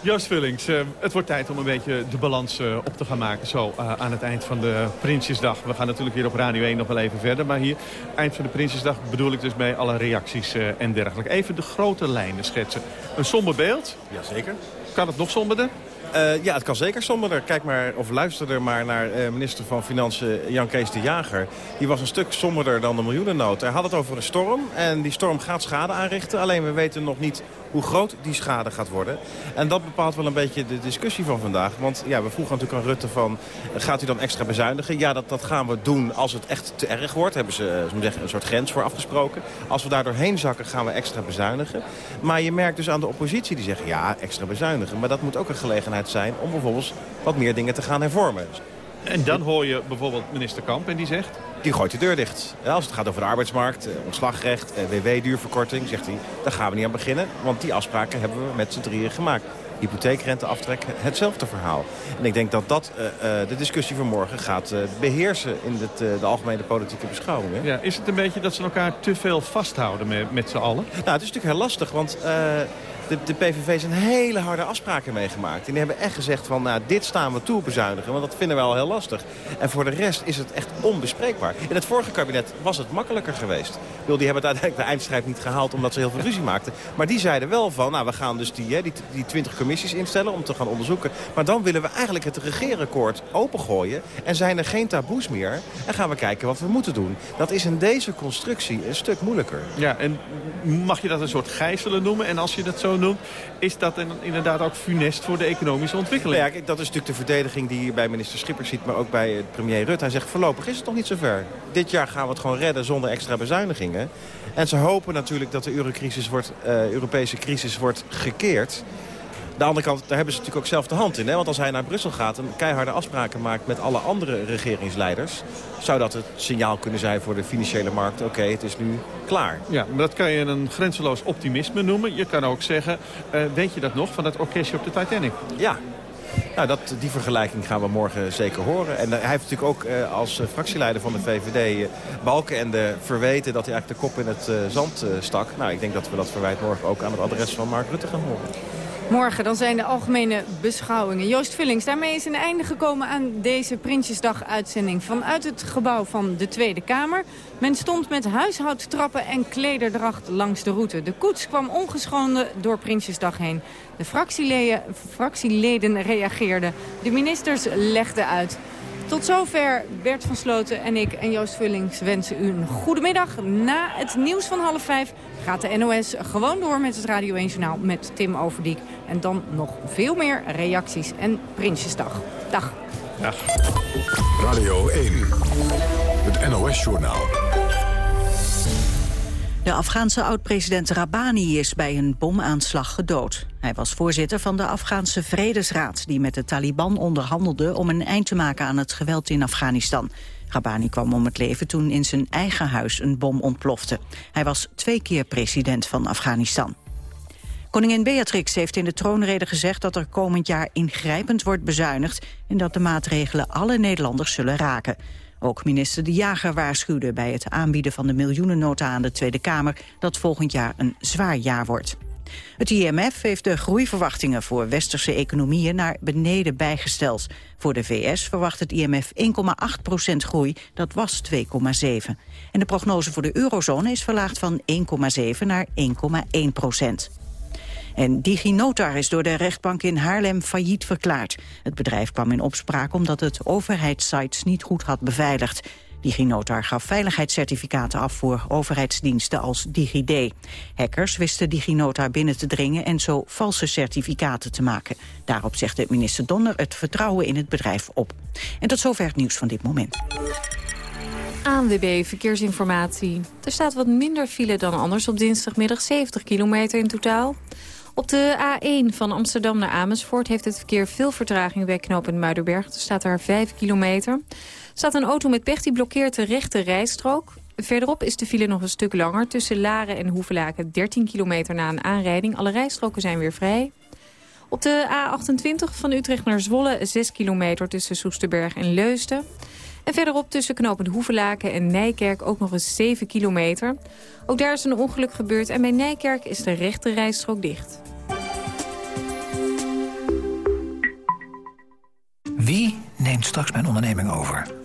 Joost Vullings, uh, het wordt tijd om een beetje de balans uh, op te gaan maken. Zo uh, aan het eind van de Prinsjesdag. We gaan natuurlijk hier op Radio 1 nog wel even verder. Maar hier, eind van de Prinsjesdag, bedoel ik dus bij alle reacties en dergelijke. Even de grote lijnen schetsen. Een somber beeld. Jazeker. Kan het nog somberder? Uh, ja, het kan zeker somberder. Kijk maar, of luister er maar naar uh, minister van Financiën Jan Kees de Jager. Die was een stuk somberder dan de miljoenennood. Hij had het over een storm en die storm gaat schade aanrichten. Alleen we weten nog niet hoe groot die schade gaat worden. En dat bepaalt wel een beetje de discussie van vandaag. Want ja, we vroegen natuurlijk aan Rutte van, gaat u dan extra bezuinigen? Ja, dat, dat gaan we doen als het echt te erg wordt. Hebben ze uh, zeggen, een soort grens voor afgesproken. Als we daar doorheen zakken, gaan we extra bezuinigen. Maar je merkt dus aan de oppositie die zeggen, ja, extra bezuinigen. Maar dat moet ook een gelegenheid zijn om bijvoorbeeld wat meer dingen te gaan hervormen. En dan hoor je bijvoorbeeld minister Kamp en die zegt... Die gooit de deur dicht. Als het gaat over de arbeidsmarkt, eh, ontslagrecht, eh, WW-duurverkorting... zegt hij, daar gaan we niet aan beginnen. Want die afspraken hebben we met z'n drieën gemaakt. Hypotheekrenteaftrek, hetzelfde verhaal. En ik denk dat dat uh, uh, de discussie van morgen gaat uh, beheersen... in het, de algemene politieke beschouwingen. Ja, is het een beetje dat ze elkaar te veel vasthouden met, met z'n allen? Nou, het is natuurlijk heel lastig, want de, de PVV zijn hele harde afspraken meegemaakt. En die hebben echt gezegd van, nou, dit staan we toe bezuinigen. Want dat vinden we al heel lastig. En voor de rest is het echt onbespreekbaar. In het vorige kabinet was het makkelijker geweest. Die hebben het uiteindelijk de eindstrijd niet gehaald omdat ze heel veel ruzie maakten. Maar die zeiden wel van, nou, we gaan dus die, die, die 20 commissies instellen om te gaan onderzoeken. Maar dan willen we eigenlijk het regeerakkoord opengooien. En zijn er geen taboes meer. En gaan we kijken wat we moeten doen. Dat is in deze constructie een stuk moeilijker. Ja, en mag je dat een soort gijzelen noemen? En als je dat zo is dat inderdaad ook funest voor de economische ontwikkeling. Ja, kijk, dat is natuurlijk de verdediging die je bij minister Schippers ziet, maar ook bij premier Rutte. Hij zegt voorlopig is het nog niet zover. Dit jaar gaan we het gewoon redden zonder extra bezuinigingen. En ze hopen natuurlijk dat de eurocrisis wordt, uh, Europese crisis wordt gekeerd de andere kant, daar hebben ze natuurlijk ook zelf de hand in. Hè? Want als hij naar Brussel gaat en keiharde afspraken maakt met alle andere regeringsleiders... zou dat het signaal kunnen zijn voor de financiële markt. Oké, het is nu klaar. Ja, maar dat kan je een grenzeloos optimisme noemen. Je kan ook zeggen, uh, weet je dat nog, van dat orkestje op de Titanic? Ja, Nou, dat, die vergelijking gaan we morgen zeker horen. En hij heeft natuurlijk ook als fractieleider van de VVD Balken en de verweten dat hij eigenlijk de kop in het zand stak. Nou, ik denk dat we dat verwijt morgen ook aan het adres van Mark Rutte gaan horen. Morgen dan zijn de algemene beschouwingen. Joost Vullings, daarmee is een einde gekomen aan deze Prinsjesdag-uitzending... vanuit het gebouw van de Tweede Kamer. Men stond met huishoudtrappen en klederdracht langs de route. De koets kwam ongeschonden door Prinsjesdag heen. De fractieleden, fractieleden reageerden. De ministers legden uit. Tot zover Bert van Sloten en ik en Joost Vullings wensen u een goede middag. Na het nieuws van half vijf gaat de NOS gewoon door met het Radio 1 Journaal met Tim Overdiek. En dan nog veel meer reacties en Prinsjesdag. Dag. Dag. Radio 1, het NOS Journaal. De Afghaanse oud-president Rabani is bij een bomaanslag gedood. Hij was voorzitter van de Afghaanse Vredesraad... die met de Taliban onderhandelde om een eind te maken aan het geweld in Afghanistan. Rabani kwam om het leven toen in zijn eigen huis een bom ontplofte. Hij was twee keer president van Afghanistan. Koningin Beatrix heeft in de troonrede gezegd dat er komend jaar ingrijpend wordt bezuinigd en dat de maatregelen alle Nederlanders zullen raken. Ook minister De Jager waarschuwde bij het aanbieden van de miljoenennota aan de Tweede Kamer dat volgend jaar een zwaar jaar wordt. Het IMF heeft de groeiverwachtingen voor westerse economieën naar beneden bijgesteld. Voor de VS verwacht het IMF 1,8% groei, dat was 2,7. En de prognose voor de eurozone is verlaagd van 1,7 naar 1,1 procent. En DigiNotar is door de rechtbank in Haarlem failliet verklaard. Het bedrijf kwam in opspraak omdat het overheidssites niet goed had beveiligd. DigiNotar gaf veiligheidscertificaten af voor overheidsdiensten als DigiD. Hackers wisten DigiNotar binnen te dringen en zo valse certificaten te maken. Daarop zegt minister Donner het vertrouwen in het bedrijf op. En tot zover het nieuws van dit moment. ANWB Verkeersinformatie. Er staat wat minder file dan anders op dinsdagmiddag 70 kilometer in totaal. Op de A1 van Amsterdam naar Amersfoort heeft het verkeer veel vertraging bij knooppunt Muiderberg. Er staat daar 5 kilometer. Staat een auto met pech die blokkeert de rechte rijstrook. Verderop is de file nog een stuk langer. Tussen Laren en Hoevelaken 13 kilometer na een aanrijding. Alle rijstroken zijn weer vrij. Op de A28 van Utrecht naar Zwolle 6 kilometer tussen Soesterberg en Leusden. En verderop tussen knooppunt Hoevelaken en Nijkerk ook nog eens 7 kilometer. Ook daar is een ongeluk gebeurd en bij Nijkerk is de rechte rijstrook dicht. Wie neemt straks mijn onderneming over?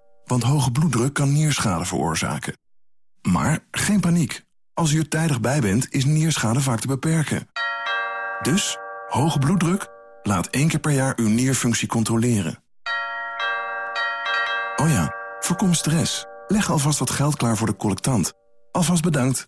Want hoge bloeddruk kan nierschade veroorzaken. Maar geen paniek. Als u er tijdig bij bent, is nierschade vaak te beperken. Dus, hoge bloeddruk? Laat één keer per jaar uw nierfunctie controleren. Oh ja, voorkom stress. Leg alvast wat geld klaar voor de collectant. Alvast bedankt.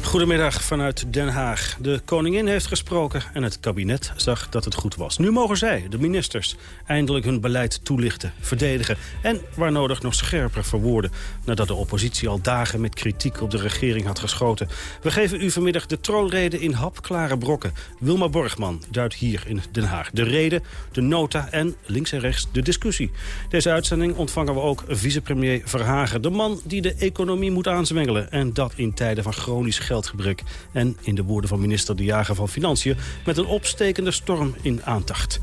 Goedemiddag vanuit Den Haag. De koningin heeft gesproken en het kabinet zag dat het goed was. Nu mogen zij, de ministers, eindelijk hun beleid toelichten, verdedigen... en waar nodig nog scherper verwoorden... nadat de oppositie al dagen met kritiek op de regering had geschoten. We geven u vanmiddag de troonrede in hapklare brokken. Wilma Borgman duidt hier in Den Haag de reden, de nota en, links en rechts, de discussie. Deze uitzending ontvangen we ook vicepremier Verhagen... de man die de economie moet aanzwengelen en dat in tijden van chronisch geld geldgebrek. En in de woorden van minister De Jager van Financiën... met een opstekende storm in aandacht.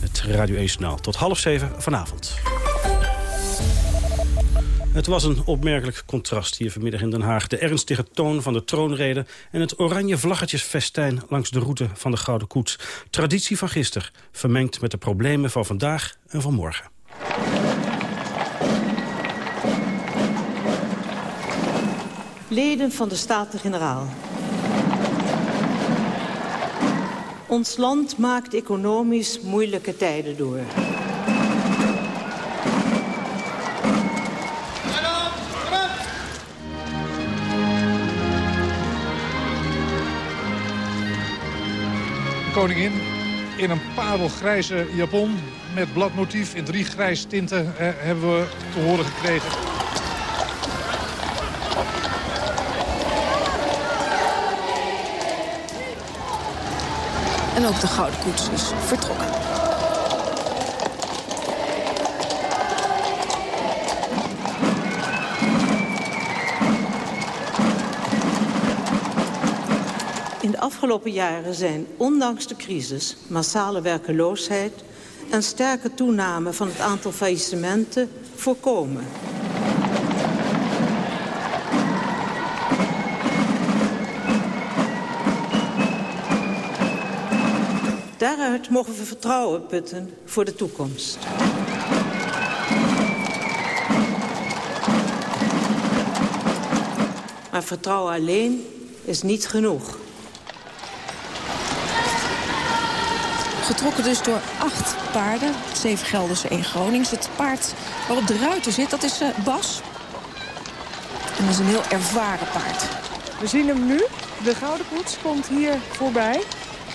Het Radio 1 Journaal tot half zeven vanavond. Het was een opmerkelijk contrast hier vanmiddag in Den Haag. De ernstige toon van de troonrede en het oranje vlaggetjesfestijn langs de route van de Gouden Koets. Traditie van gisteren, vermengd met de problemen van vandaag en van morgen. Leden van de Staten-Generaal. Ons land maakt economisch moeilijke tijden door. koningin in een parelgrijze japon met bladmotief in drie grijs tinten eh, hebben we te horen gekregen. En ook de Gouden Koets is vertrokken. In de afgelopen jaren zijn, ondanks de crisis, massale werkeloosheid... en sterke toename van het aantal faillissementen voorkomen. Daaruit mogen we vertrouwen putten voor de toekomst. Maar vertrouwen alleen is niet genoeg. Getrokken dus door acht paarden, zeven Gelderse, één Gronings. Het paard waarop de ruiter zit, dat is uh, Bas. En dat is een heel ervaren paard. We zien hem nu. De Gouden Koets komt hier voorbij.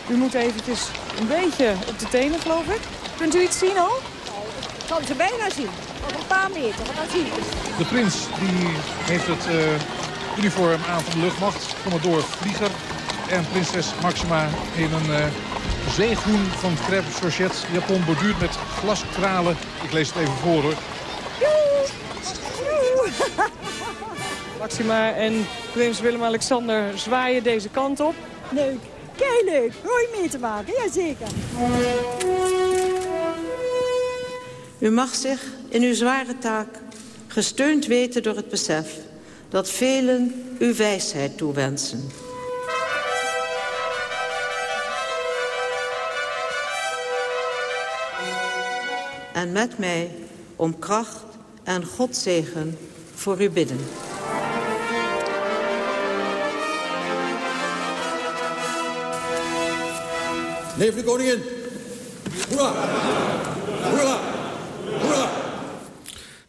U moet eventjes een beetje op de tenen, geloof ik. Kunt u iets zien al? Ik kan ze bijna zien. Op een paar meter, maar dan zie je De prins die heeft het uh, uniform aan van de luchtmacht. Commodore Vlieger. En prinses Maxima in een uh, zeegroen van crêpe Societ japon borduurd met glaskralen. Ik lees het even voor hoor. Maxima en prins Willem-Alexander zwaaien deze kant op. Leuk. Leuk. Mooi mee te maken, jazeker. U mag zich in uw zware taak gesteund weten door het besef... dat velen uw wijsheid toewensen. En met mij om kracht en Godzegen voor u bidden. Neef de koningin. Hoera! Hoera!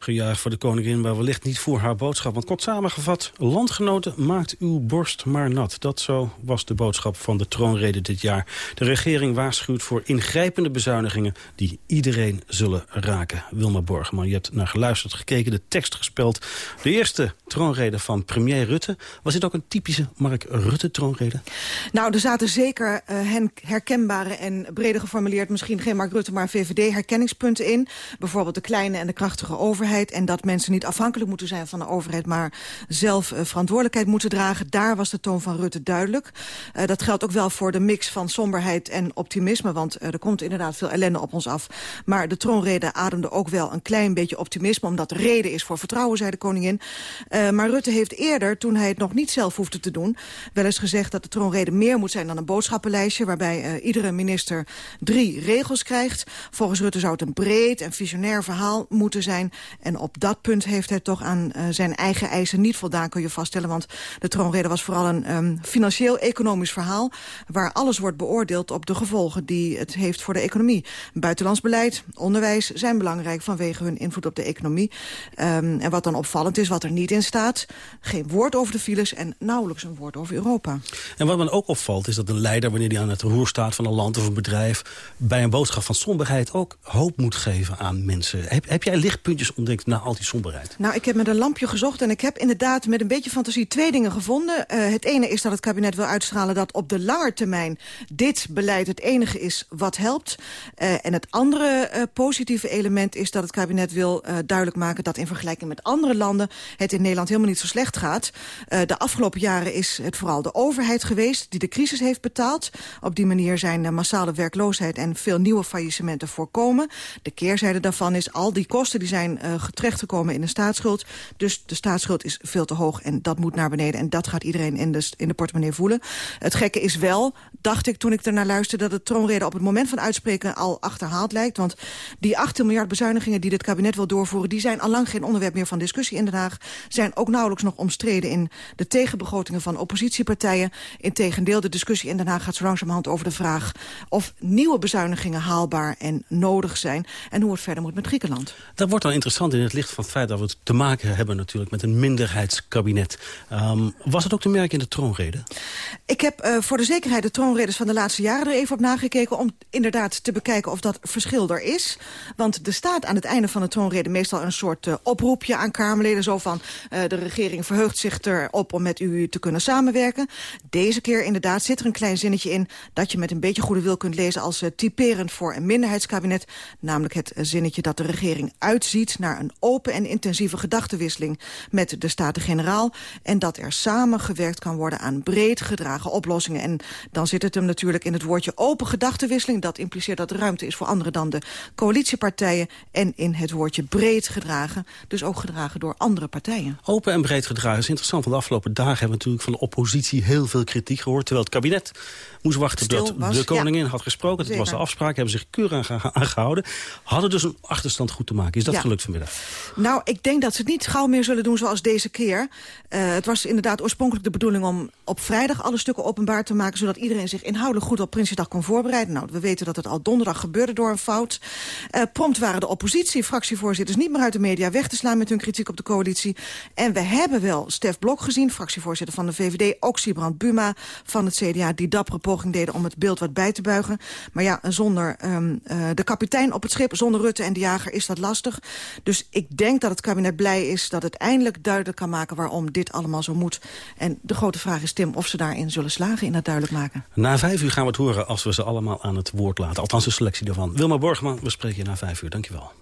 Gejuich voor de koningin, maar wellicht niet voor haar boodschap. Want kort samengevat, landgenoten, maakt uw borst maar nat. Dat zo was de boodschap van de troonrede dit jaar. De regering waarschuwt voor ingrijpende bezuinigingen... die iedereen zullen raken. Wilma Borgman, je hebt naar geluisterd, gekeken, de tekst gespeld. De eerste troonrede van premier Rutte. Was dit ook een typische Mark Rutte-troonrede? Nou, er zaten zeker uh, herkenbare en breder geformuleerd... misschien geen Mark Rutte, maar VVD-herkenningspunten in. Bijvoorbeeld de kleine en de krachtige overheid... en dat mensen niet afhankelijk moeten zijn van de overheid... maar zelf uh, verantwoordelijkheid moeten dragen. Daar was de toon van Rutte duidelijk. Uh, dat geldt ook wel voor de mix van somberheid en optimisme... want er komt inderdaad veel ellende op ons af. Maar de troonrede ademde ook wel een klein beetje optimisme... omdat er reden is voor vertrouwen, zei de koningin... Maar Rutte heeft eerder, toen hij het nog niet zelf hoefde te doen... wel eens gezegd dat de troonrede meer moet zijn dan een boodschappenlijstje... waarbij iedere minister drie regels krijgt. Volgens Rutte zou het een breed en visionair verhaal moeten zijn. En op dat punt heeft hij toch aan uh, zijn eigen eisen niet voldaan, kun je vaststellen. Want de troonrede was vooral een um, financieel-economisch verhaal... waar alles wordt beoordeeld op de gevolgen die het heeft voor de economie. Buitenlands beleid, onderwijs zijn belangrijk vanwege hun invloed op de economie. Um, en wat dan opvallend is, wat er niet in staat... geen woord over de files en nauwelijks een woord over Europa. En wat me ook opvalt is dat de leider, wanneer hij aan het roer staat... van een land of een bedrijf, bij een boodschap van somberheid... ook hoop moet geven aan mensen. Heb, heb jij lichtpuntjes ontdekt na al die somberheid? Nou, ik heb met een lampje gezocht en ik heb inderdaad met een beetje fantasie twee dingen gevonden. Uh, het ene is dat het kabinet wil uitstralen dat op de lange termijn... dit beleid het enige is wat helpt. Uh, en het andere uh, positieve element is dat het kabinet wil duidelijk maken... dat in vergelijking met andere landen het in Nederland helemaal niet zo slecht gaat. de afgelopen jaren is het vooral de overheid geweest die de crisis heeft betaald. Op die manier zijn massale werkloosheid en veel nieuwe faillissementen voorkomen. De keerzijde daarvan is al die kosten die zijn uh, terechtgekomen in de staatsschuld. Dus de staatsschuld is veel te hoog en dat moet naar beneden. En dat gaat iedereen in de, in de portemonnee voelen. Het gekke is wel, dacht ik toen ik ernaar luisterde... dat de troonrede op het moment van uitspreken al achterhaald lijkt. Want die 18 miljard bezuinigingen die dit kabinet wil doorvoeren... die zijn al lang geen onderwerp meer van discussie in Den Haag. Zijn ook nauwelijks nog omstreden in de tegenbegrotingen van oppositiepartijen. Integendeel, de discussie in Den Haag gaat zo langzamerhand over de vraag... of nieuwe bezuinigingen haalbaar en nodig zijn... en hoe het verder moet met Griekenland. Dat wordt dan interessant in het licht van het feit dat we het te maken hebben natuurlijk met een minderheidskabinet. Um, was het ook te merken in de troonrede? Ik heb uh, voor de zekerheid de troonredes van de laatste jaren er even op nagekeken... om inderdaad te bekijken of dat verschil er is. Want er staat aan het einde van de troonrede meestal een soort uh, oproepje aan Kamerleden. Zo van, uh, de regering verheugt zich erop om met u te kunnen samenwerken. Deze keer inderdaad zit er een klein zinnetje in... dat je met een beetje goede wil kunt lezen als typerend voor een minderheidskabinet. Namelijk het zinnetje dat de regering uitziet naar een open en intensieve gedachtenwisseling met de Staten-Generaal. En dat er samen gewerkt kan worden aan breed gedragen oplossingen. En dan zit het hem natuurlijk in het woordje open gedachtenwisseling. Dat impliceert dat er ruimte is voor anderen dan de coalitiepartijen. En in het woordje breed gedragen, dus ook gedragen door andere partijen. Open en breed gedragen is interessant. Want de afgelopen dagen hebben we natuurlijk van de oppositie heel veel kritiek gehoord. Terwijl het kabinet moest wachten tot de koningin had gesproken. Dat was de afspraak, hebben zich keurig aan gehouden. Hadden dus een achterstand goed te maken. Is dat ja. gelukt vanmiddag? Nou, ik denk dat ze het niet gauw meer zullen doen zoals deze keer. Uh, het was inderdaad oorspronkelijk de bedoeling om op vrijdag alle stukken openbaar te maken... zodat iedereen zich inhoudelijk goed op Prinsjesdag kon voorbereiden. Nou, we weten dat het al donderdag gebeurde door een fout. Uh, prompt waren de oppositie, fractievoorzitters... niet meer uit de media weg te slaan met hun kritiek op de coalitie. En we hebben wel Stef Blok gezien, fractievoorzitter van de VVD... ook Sibrand Buma van het CDA, die dappere poging deden om het beeld wat bij te buigen. Maar ja, zonder um, uh, de kapitein op het schip, zonder Rutte en de jager is dat lastig. Dus ik denk dat het kabinet blij is dat het eindelijk duidelijk kan maken waarom dit allemaal zo moet. En de grote vraag is, Tim, of ze daarin zullen slagen in dat duidelijk maken. Na vijf uur gaan we het horen als we ze allemaal aan het woord laten. Althans een selectie daarvan. Wilma Borgman, we spreken je na vijf uur. Dankjewel.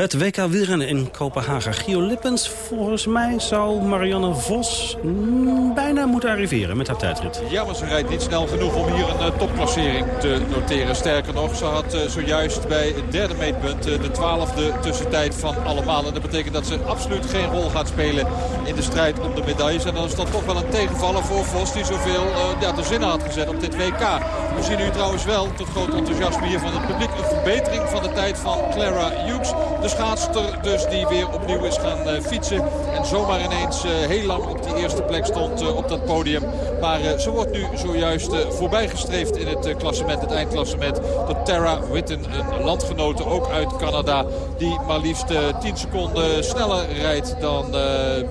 Het WK wielrennen in Kopenhagen. Gio Lippens, volgens mij zou Marianne Vos mm, bijna moeten arriveren met haar tijdrit. Ja, maar ze rijdt niet snel genoeg om hier een uh, te noteren. Sterker nog, ze had uh, zojuist bij het derde meetpunt uh, de twaalfde tussentijd van allemaal. En dat betekent dat ze absoluut geen rol gaat spelen in de strijd om de medailles. En dan is dat toch wel een tegenvaller voor Vos die zoveel ja, de zin had gezet op dit WK. We zien nu trouwens wel, tot groot enthousiasme hier van het publiek, een verbetering van de tijd van Clara Hughes. Schaatster dus die weer opnieuw is gaan uh, fietsen. En zomaar ineens uh, heel lang op die eerste plek stond uh, op dat podium. Maar ze wordt nu zojuist voorbijgestreefd in het klassement, het eindklassement. Door Tara Witten, een landgenote ook uit Canada. Die maar liefst 10 seconden sneller rijdt dan,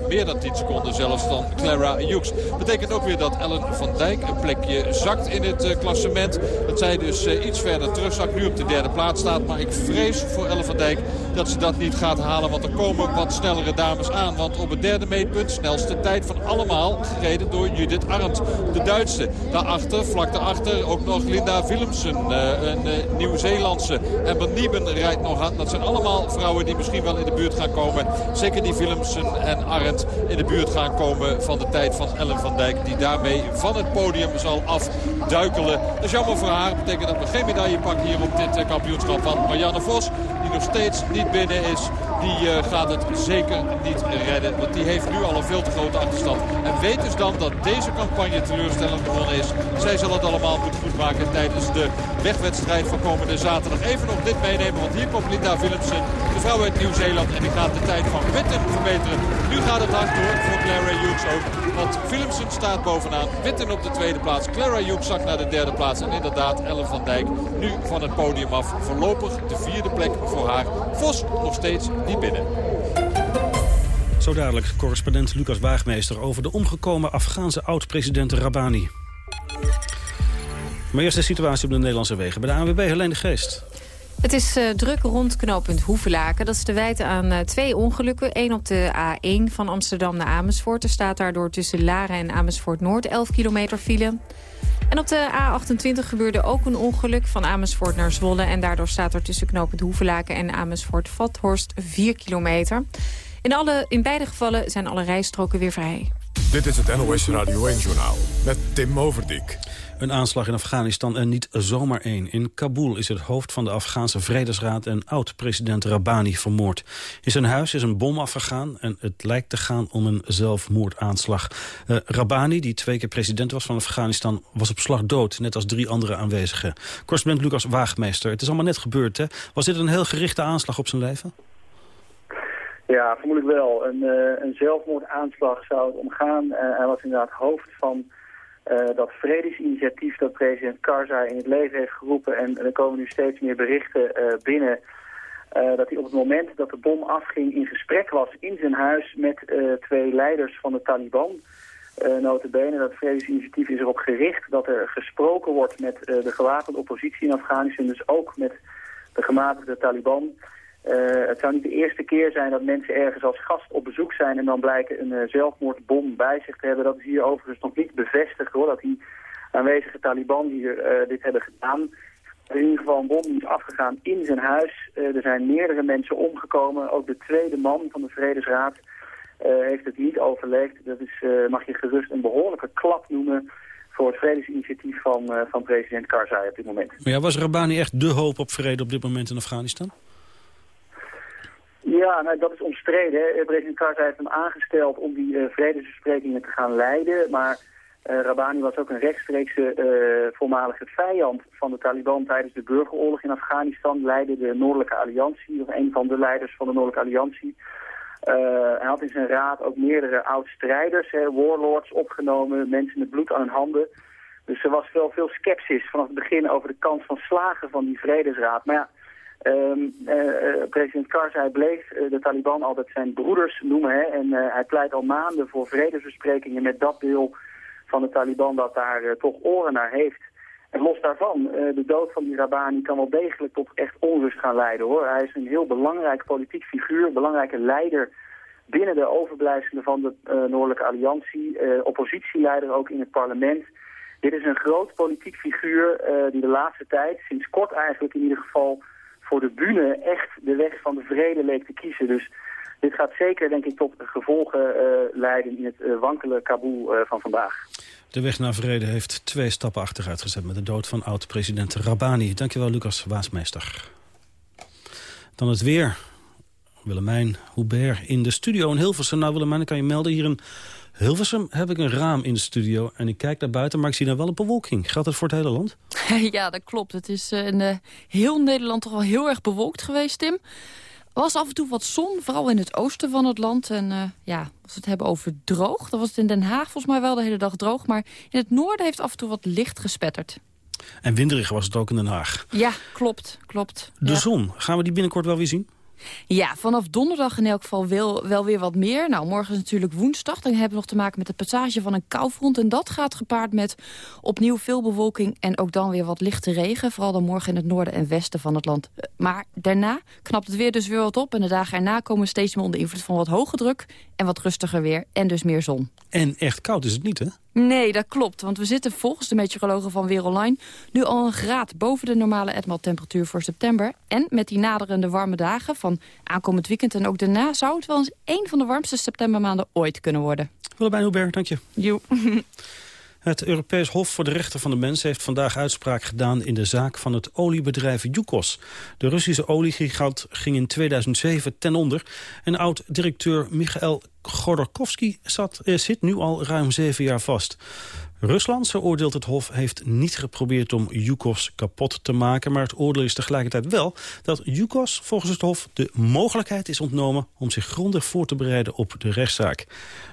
meer dan 10 seconden zelfs, dan Clara Hughes. Betekent ook weer dat Ellen van Dijk een plekje zakt in het klassement. Dat zij dus iets verder terugzakt, nu op de derde plaats staat. Maar ik vrees voor Ellen van Dijk dat dat niet gaat halen. Want er komen wat snellere dames aan. Want op het derde meetpunt, snelste tijd van allemaal, gereden door Judith Arndt. De Duitse. Daarachter, vlak daarachter, ook nog Linda Willemsen. Uh, een uh, Nieuw-Zeelandse. Amber Nieben rijdt nog aan. Dat zijn allemaal vrouwen die misschien wel in de buurt gaan komen. Zeker die Willemsen en Arndt in de buurt gaan komen van de tijd van Ellen van Dijk. Die daarmee van het podium zal afduikelen. Dat is jammer voor haar. Dat betekent dat we geen medaille pakken hier op dit uh, kampioenschap van Marianne Vos. Die nog steeds niet binnen is, die uh, gaat het zeker niet redden. Want die heeft nu al een veel te grote achterstand. En weet dus dan dat deze campagne teleurstellend begonnen is. Zij zal het allemaal moeten goedmaken tijdens de wegwedstrijd van komende zaterdag. Even nog dit meenemen, want hier komt Linda Philipsen, de vrouw uit Nieuw-Zeeland. En die gaat de tijd van Witten verbeteren. Nu gaat het hard door voor Clara Hughes ook. Want staat bovenaan. Witten op de tweede plaats. Clara zakt naar de derde plaats. En inderdaad, Ellen van Dijk nu van het podium af. Voorlopig de vierde plek voor haar. Vos nog steeds niet binnen. Zo dadelijk correspondent Lucas Waagmeester over de omgekomen Afghaanse oud-president Rabani. Maar eerst de situatie op de Nederlandse wegen. Bij de ANWB Helene Geest. Het is uh, druk rond knooppunt Hoevelaken. Dat is te wijten aan uh, twee ongelukken. Eén op de A1 van Amsterdam naar Amersfoort. Er staat daardoor tussen Laren en Amersfoort Noord 11 kilometer file. En op de A28 gebeurde ook een ongeluk van Amersfoort naar Zwolle. En daardoor staat er tussen knooppunt Hoevelaken en Amersfoort-Vathorst 4 kilometer. In, alle, in beide gevallen zijn alle rijstroken weer vrij. Dit is het NOS Radio 1-journaal met Tim Overdijk. Een aanslag in Afghanistan en niet zomaar één. In Kabul is het hoofd van de Afghaanse Vredesraad en oud-president Rabbani vermoord. In zijn huis is een bom afgegaan en het lijkt te gaan om een zelfmoordaanslag. Uh, Rabbani, die twee keer president was van Afghanistan, was op slag dood, net als drie andere aanwezigen. Correspondent Lucas Waagmeester, het is allemaal net gebeurd, hè? Was dit een heel gerichte aanslag op zijn leven? Ja, vermoedelijk wel. Een, uh, een zelfmoordaanslag zou het omgaan. Uh, hij was inderdaad hoofd van uh, dat vredesinitiatief dat president Karzai in het leven heeft geroepen. En er komen nu steeds meer berichten uh, binnen uh, dat hij op het moment dat de bom afging in gesprek was in zijn huis met twee leiders van de Taliban. Notabene, dat vredesinitiatief is erop gericht dat er gesproken wordt met de gewapende oppositie in Afghanistan. Dus ook met de gematigde Taliban. Uh, het zou niet de eerste keer zijn dat mensen ergens als gast op bezoek zijn en dan blijken een uh, zelfmoordbom bij zich te hebben. Dat is hier overigens nog niet bevestigd hoor, dat die aanwezige Taliban hier uh, dit hebben gedaan. In ieder geval een bom is afgegaan in zijn huis. er zijn meerdere mensen omgekomen. Ook de tweede man van de Vredesraad heeft het niet overleefd. Dat is, mag je gerust een behoorlijke klap noemen voor het vredesinitiatief van, van president Karzai op dit moment. Maar ja, was Rabbani echt de hoop op vrede op dit moment in Afghanistan? Ja, nou, dat is omstreden. President Karzai heeft hem aangesteld om die uh, vredesbesprekingen te gaan leiden. Maar uh, Rabbani was ook een rechtstreekse voormalige vijand van de Taliban tijdens de burgeroorlog in Afghanistan. Leidde de Noordelijke Alliantie, of een van de leiders van de Noordelijke Alliantie. hij had in zijn raad ook meerdere oud-strijders, warlords opgenomen, mensen met bloed aan hun handen. Dus er was wel veel sceptisch vanaf het begin over de kans van slagen van die vredesraad. Maar ja, Um, uh, president Karzai bleef uh, de Taliban altijd zijn broeders noemen. Hè, en hij pleit al maanden voor vredesbesprekingen met dat deel van de Taliban dat daar toch oren naar heeft. En los daarvan, de dood van die Rabbani kan wel degelijk tot echt onrust gaan leiden. hoor. Hij is een heel belangrijk politiek figuur, belangrijke leider binnen de overblijfselen van de Noordelijke Alliantie. oppositieleider ook in het parlement. Dit is een groot politiek figuur die de laatste tijd, sinds kort eigenlijk in ieder geval voor de bühne echt de weg van de vrede leek te kiezen. Dus dit gaat zeker, denk ik, tot gevolgen uh, leiden in het uh, wankele Kabul uh, van vandaag. De weg naar vrede heeft twee stappen achteruit gezet met de dood van oud-president Rabani. Dankjewel, Lucas Waasmeester. Dan het weer. Willemijn Hubert in de studio in Hilversum. Nou, Willemijn, kan je melden hier een Hilversum heb ik een raam in de studio en ik kijk naar buiten, maar ik zie daar wel een bewolking. Geldt dat voor het hele land? Ja, dat klopt. Het is eh, in uh, heel Nederland toch wel heel erg bewolkt geweest, Tim. Er was af en toe wat zon, vooral in het oosten van het land. En uh, ja, als we het hebben over droog, dan was het in Den Haag volgens mij wel de hele dag droog. Maar in het noorden heeft af en toe wat licht gespetterd. En winderig was het ook in Den Haag. Ja, klopt, klopt. De ja. zon, gaan we die binnenkort wel weer zien? Ja, vanaf donderdag in elk geval wel, wel weer wat meer. Nou, morgen is natuurlijk woensdag. Dan hebben we nog te maken met de passage van een koufront. En dat gaat gepaard met opnieuw veel bewolking en ook dan weer wat lichte regen. Vooral dan morgen in het noorden en westen van het land. Maar daarna knapt het weer dus weer wat op. En de dagen erna komen steeds meer onder invloed van wat hoge druk. En wat rustiger weer en dus meer zon. En echt koud is het niet, hè? Nee, dat klopt. Want we zitten volgens de meteorologen van Weer Online... nu al een graad boven de normale etmaltemperatuur voor september. En met die naderende warme dagen van aankomend weekend en ook daarna... zou het wel eens één van de warmste septembermaanden ooit kunnen worden. Willemijn Hubert, dank je. Joe. Het Europees Hof voor de Rechten van de Mens heeft vandaag uitspraak gedaan in de zaak van het oliebedrijf Yukos. De Russische oliegigant ging in 2007 ten onder en oud-directeur Michael Godorkovsky zat, eh, zit nu al ruim zeven jaar vast. Rusland, zo oordeelt het Hof, heeft niet geprobeerd om Yukos kapot te maken... maar het oordeel is tegelijkertijd wel dat Yukos volgens het Hof de mogelijkheid is ontnomen... om zich grondig voor te bereiden op de rechtszaak.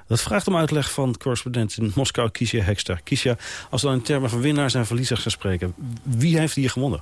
Dat vraagt om uitleg van correspondent in Moskou, Kisha Hekster. Kisha, als we dan in termen van winnaars en verliezers gaan spreken... wie heeft hier gewonnen?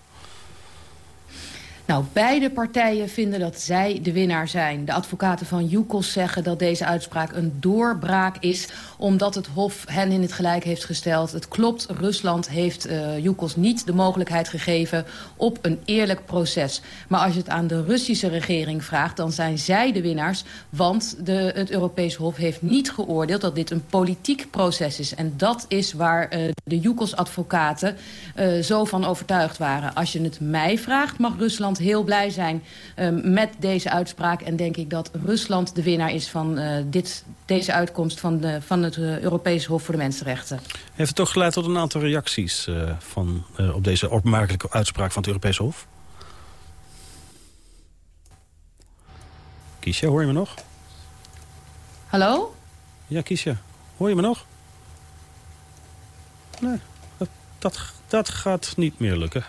Nou, beide partijen vinden dat zij de winnaar zijn. De advocaten van Yukos zeggen dat deze uitspraak een doorbraak is... omdat het Hof hen in het gelijk heeft gesteld. Het klopt, Rusland heeft uh, niet de mogelijkheid gegeven... op een eerlijk proces. Maar als je het aan de Russische regering vraagt... dan zijn zij de winnaars, want de, het Europees Hof heeft niet geoordeeld... dat dit een politiek proces is. En dat is waar uh, de Yukos-advocaten uh, zo van overtuigd waren. Als je het mij vraagt, mag Rusland heel blij zijn um, met deze uitspraak. En denk ik dat Rusland de winnaar is van uh, dit, deze uitkomst van, de, van het uh, Europese Hof voor de Mensenrechten. Heeft het toch geleid tot een aantal reacties uh, van, op deze opmerkelijke uitspraak van het Europese Hof? Kiesja, hoor je me nog? Hallo? Ja, Kiesja. Hoor je me nog? Nee, dat, dat gaat niet meer lukken.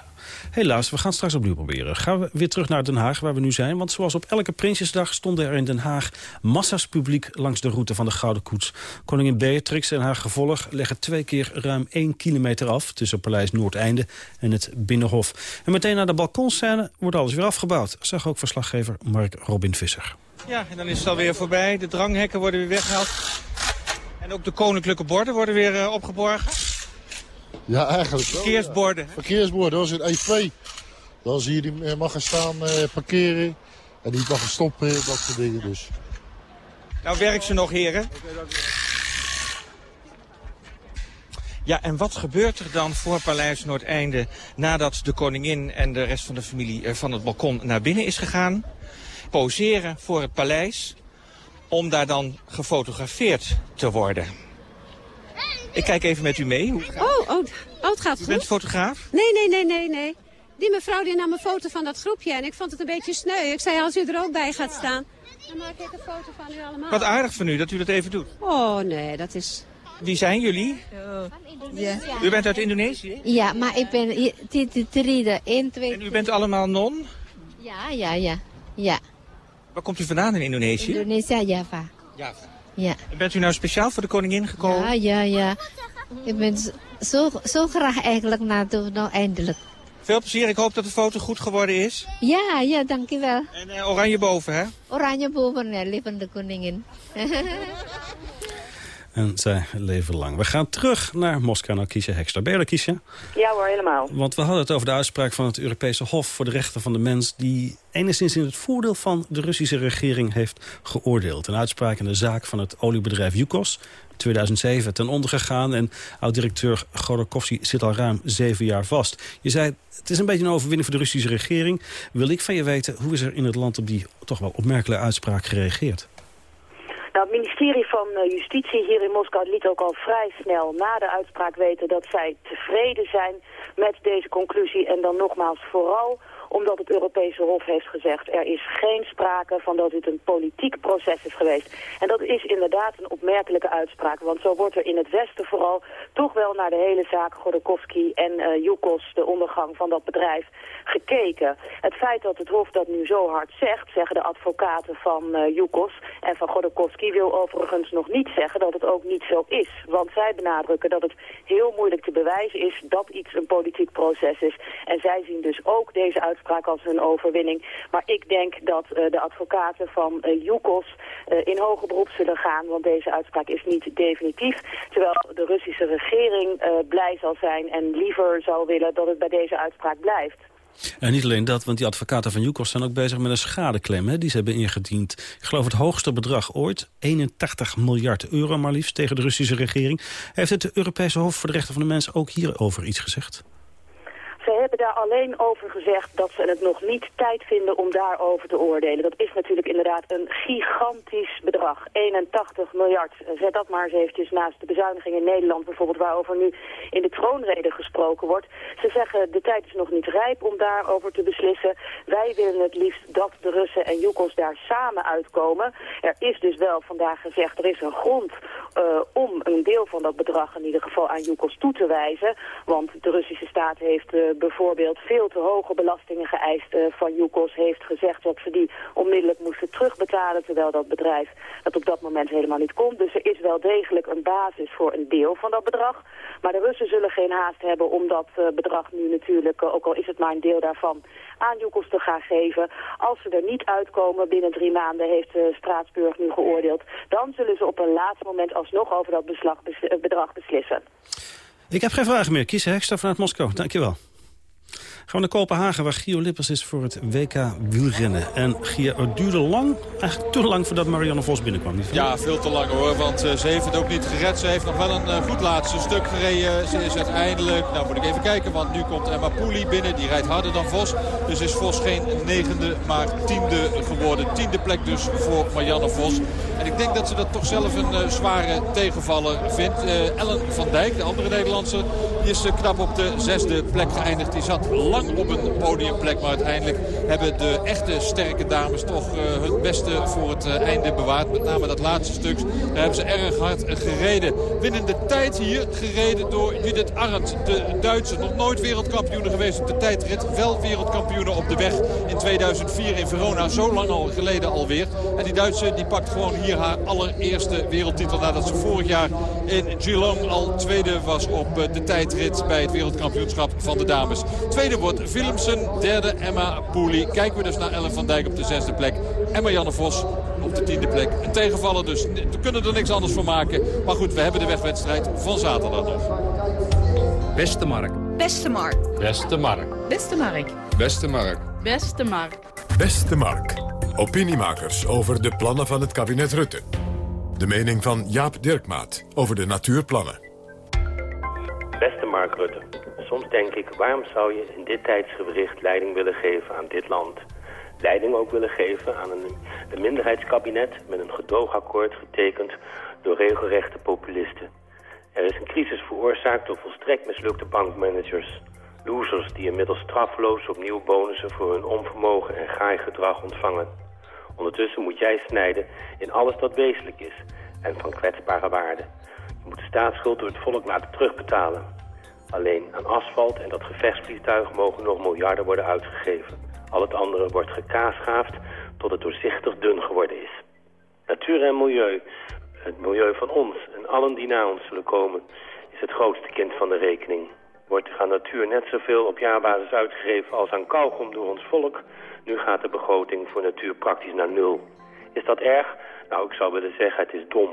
Helaas, we gaan straks opnieuw proberen. Gaan we weer terug naar Den Haag, waar we nu zijn. Want zoals op elke Prinsjesdag stonden er in Den Haag... massa's publiek langs de route van de Gouden Koets. Koningin Beatrix en haar gevolg leggen twee keer ruim één kilometer af... tussen Paleis Noordeinde en het Binnenhof. En meteen naar de balkonscène wordt alles weer afgebouwd. Zag ook verslaggever Mark Robin Visser. Ja, en dan is het alweer voorbij. De dranghekken worden weer weggehaald. En ook de koninklijke borden worden weer uh, opgeborgen. Ja, eigenlijk wel. Verkeersborden. Ja. Verkeersborden, dat is een E2. Dan zie je die mag gaan staan uh, parkeren. En die mag gaan stoppen, dat soort dingen dus. Nou werkt ze nog, heren. Ja, en wat gebeurt er dan voor Paleis Noordeinde nadat de koningin en de rest van de familie van het balkon naar binnen is gegaan? Poseren voor het paleis om daar dan gefotografeerd te worden. Ik kijk even met u mee. Hoe gaat oh, oh, oh, het gaat goed. U bent fotograaf? Nee, nee, nee, nee, nee. Die mevrouw die nam een foto van dat groepje en ik vond het een beetje sneu. Ik zei, als u er ook bij gaat staan, dan maak ik een foto van u allemaal. Wat aardig van u dat u dat even doet. Oh, nee, dat is... Wie zijn jullie? Oh. Ja. U bent uit Indonesië? Ja, maar ik ben Titride 1, 2... En u bent allemaal non? Ja, ja, ja. ja. Waar komt u vandaan in Indonesië? Indonesië, Java. Java. Ja. En bent u nou speciaal voor de koningin gekomen? Ja, ja, ja. Ik ben zo, zo graag eigenlijk naartoe, nou eindelijk. Veel plezier, ik hoop dat de foto goed geworden is. Ja, ja, dankjewel. En uh, oranje boven, hè? Oranje boven, ja, levende koningin. En zij leven lang. We gaan terug naar Moskou, naar Kiesje Hekster. Ben je er, Kiesje? Ja hoor, helemaal. Want we hadden het over de uitspraak van het Europese Hof voor de Rechten van de Mens... die enigszins in het voordeel van de Russische regering heeft geoordeeld. Een uitspraak in de zaak van het oliebedrijf Yukos... 2007 ten onder gegaan en oud-directeur Godorkovsky zit al ruim zeven jaar vast. Je zei, het is een beetje een overwinning voor de Russische regering. Wil ik van je weten, hoe is er in het land op die toch wel opmerkelijke uitspraak gereageerd? Nou, het ministerie van Justitie hier in Moskou liet ook al vrij snel na de uitspraak weten dat zij tevreden zijn met deze conclusie. En dan nogmaals vooral omdat het Europese Hof heeft gezegd... er is geen sprake van dat dit een politiek proces is geweest. En dat is inderdaad een opmerkelijke uitspraak. Want zo wordt er in het Westen vooral toch wel naar de hele zaak Godorkovsky en uh, Yukos... de ondergang van dat bedrijf, gekeken. Het feit dat het Hof dat nu zo hard zegt, zeggen de advocaten van uh, Yukos en van Godorkovsky... wil overigens nog niet zeggen dat het ook niet zo is. Want zij benadrukken dat het heel moeilijk te bewijzen is dat iets een politiek proces is. En zij zien dus ook deze uitspraak als een overwinning. Maar ik denk dat uh, de advocaten van Yukos uh, in hoger beroep zullen gaan, want deze uitspraak is niet definitief. Terwijl de Russische regering blij zal zijn en liever zou willen dat het bij deze uitspraak blijft. En niet alleen dat, want die advocaten van Yukos zijn ook bezig met een schadeclaim. Hè, die ze hebben ingediend. Ik geloof het hoogste bedrag ooit, 81 miljard euro maar liefst, tegen de Russische regering. Heeft het Europese Hof voor de Rechten van de Mens ook hierover iets gezegd? Ze hebben daar alleen over gezegd dat ze het nog niet tijd vinden om daarover te oordelen. Dat is natuurlijk inderdaad een gigantisch bedrag. 81 miljard. Zet dat maar eens eventjes naast de bezuiniging in Nederland bijvoorbeeld, waarover nu in de troonrede gesproken wordt. Ze zeggen de tijd is nog niet rijp om daarover te beslissen. Wij willen het liefst dat de Russen en Yukos daar samen uitkomen. Er is dus wel vandaag gezegd, er is een grond uh, om een deel van dat bedrag in ieder geval aan Yukos toe te wijzen. Want de Russische staat heeft uh, bijvoorbeeld veel te hoge belastingen geëist uh, van Yukos. Heeft gezegd dat ze die onmiddellijk moesten terugbetalen. Terwijl dat bedrijf dat op dat moment helemaal niet kon. Dus er is wel degelijk een basis voor een deel van dat bedrag. Maar de Russen zullen geen haast hebben om dat bedrag nu natuurlijk, ook al is het maar een deel daarvan, aan Yukos te gaan geven. Als ze er niet uitkomen binnen drie maanden, heeft Straatsburg nu geoordeeld, dan zullen ze op een laatste moment alsnog over dat bedrag beslissen. Ik heb geen vragen meer. Kies Hekster vanuit Moskou. Dankjewel. Gaan we naar Kopenhagen, waar Gio Lippers is voor het WK wielrennen. En Gio, het duurde lang, eigenlijk te lang voordat Marianne Vos binnenkwam. Ja, veel te lang hoor, want uh, ze heeft het ook niet gered. Ze heeft nog wel een uh, goed laatste stuk gereden. Ze is uiteindelijk, nou moet ik even kijken, want nu komt Emma Pooley binnen. Die rijdt harder dan Vos. Dus is Vos geen negende, maar tiende geworden. Tiende plek dus voor Marianne Vos. En ik denk dat ze dat toch zelf een uh, zware tegenvaller vindt. Ellen van Dijk, de andere Nederlandse, die is knap op de zesde plek geëindigd. Die zat lang lang op een podiumplek. Maar uiteindelijk hebben de echte sterke dames toch uh, het beste voor het uh, einde bewaard. Met name dat laatste stuk. Daar hebben ze erg hard gereden. Winnende tijd hier gereden door Judith Arendt. De Duitse, nog nooit wereldkampioen geweest op de tijdrit. Wel wereldkampioen op de weg in 2004 in Verona. Zo lang al geleden alweer. En die Duitse die pakt gewoon hier haar allereerste wereldtitel. Nadat ze vorig jaar in Geelong al tweede was op eh, de tijdrit bij het wereldkampioenschap van de dames. Tweede wordt Willemsen, derde Emma Pooley. Kijken we dus naar Ellen van Dijk op de zesde plek. Emma Janne Vos op de tiende plek. Een tegenvaller dus. We kunnen er niks anders van maken. Maar goed, we hebben de wegwedstrijd van zaterdag nog. Beste Mark. Beste Mark. Beste Mark. Beste Mark. Beste Mark. Beste Mark. Beste Mark. Opiniemakers over de plannen van het kabinet Rutte. De mening van Jaap Dirkmaat over de natuurplannen. Beste Mark Rutte. Soms denk ik, waarom zou je in dit tijdsgewricht leiding willen geven aan dit land? Leiding ook willen geven aan een, een minderheidskabinet met een gedoogakkoord getekend door regelrechte populisten. Er is een crisis veroorzaakt door volstrekt mislukte bankmanagers. Losers die inmiddels straffeloos opnieuw bonussen voor hun onvermogen en gaai gedrag ontvangen. Ondertussen moet jij snijden in alles dat wezenlijk is en van kwetsbare waarde. Je moet de staatsschuld door het volk laten terugbetalen. Alleen aan asfalt en dat gevechtsvliegtuig mogen nog miljarden worden uitgegeven. Al het andere wordt gekaasgaafd tot het doorzichtig dun geworden is. Natuur en milieu, het milieu van ons en allen die na ons zullen komen, is het grootste kind van de rekening. Wordt aan natuur net zoveel op jaarbasis uitgegeven als aan kauwgom door ons volk, nu gaat de begroting voor natuur praktisch naar nul. Is dat erg? Nou, ik zou willen zeggen, het is dom.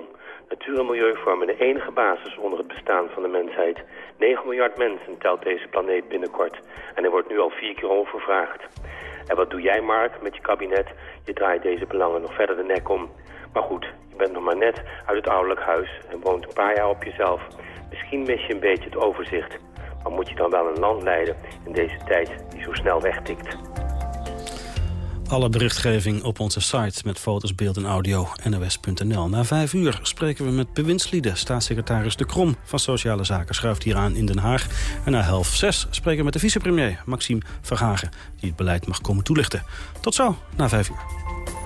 Natuur en milieu vormen de enige basis onder het bestaan van de mensheid. 9 miljard mensen telt deze planeet binnenkort. En er wordt nu al vier keer overvraagd. En wat doe jij, Mark, met je kabinet? Je draait deze belangen nog verder de nek om. Maar goed, je bent nog maar net uit het ouderlijk huis en woont een paar jaar op jezelf. Misschien mis je een beetje het overzicht. Maar moet je dan wel een land leiden in deze tijd die zo snel wegtikt? Alle berichtgeving op onze site met foto's, beeld en audio nos.nl. Na vijf uur spreken we met bewindslieden. Staatssecretaris De Krom van Sociale Zaken schuift hier aan in Den Haag. En na half zes spreken we met de vicepremier Maxime Verhagen... die het beleid mag komen toelichten. Tot zo, na vijf uur.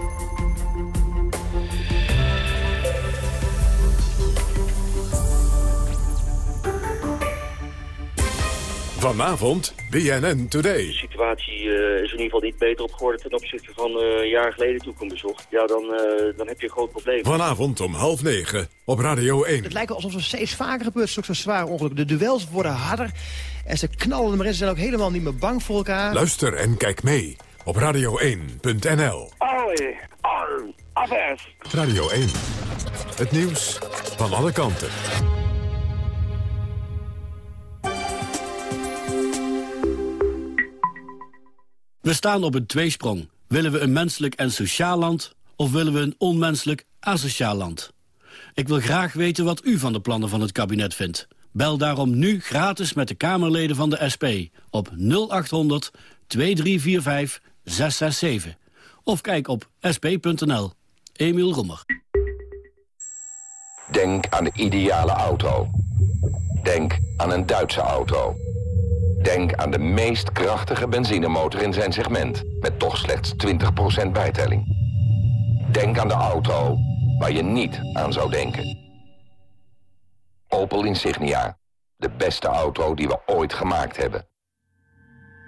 Vanavond BNN Today. De situatie uh, is in ieder geval niet beter op geworden ten opzichte van uh, een jaar geleden toen ik hem bezocht. Ja, dan, uh, dan heb je een groot probleem. Vanavond om half negen op Radio 1. Het lijkt alsof er steeds vaker gebeurt, zo'n zwaar ongeluk. De duels worden harder en ze knallen maar in. Ze zijn ook helemaal niet meer bang voor elkaar. Luister en kijk mee op radio1.nl. Allee, al, afers. Radio 1. Het nieuws van alle kanten. We staan op een tweesprong. Willen we een menselijk en sociaal land... of willen we een onmenselijk asociaal land? Ik wil graag weten wat u van de plannen van het kabinet vindt. Bel daarom nu gratis met de Kamerleden van de SP op 0800 2345 667. Of kijk op sp.nl. Emiel Roemer. Denk aan de ideale auto. Denk aan een Duitse auto. Denk aan de meest krachtige benzinemotor in zijn segment... met toch slechts 20% bijtelling. Denk aan de auto waar je niet aan zou denken. Opel Insignia. De beste auto die we ooit gemaakt hebben.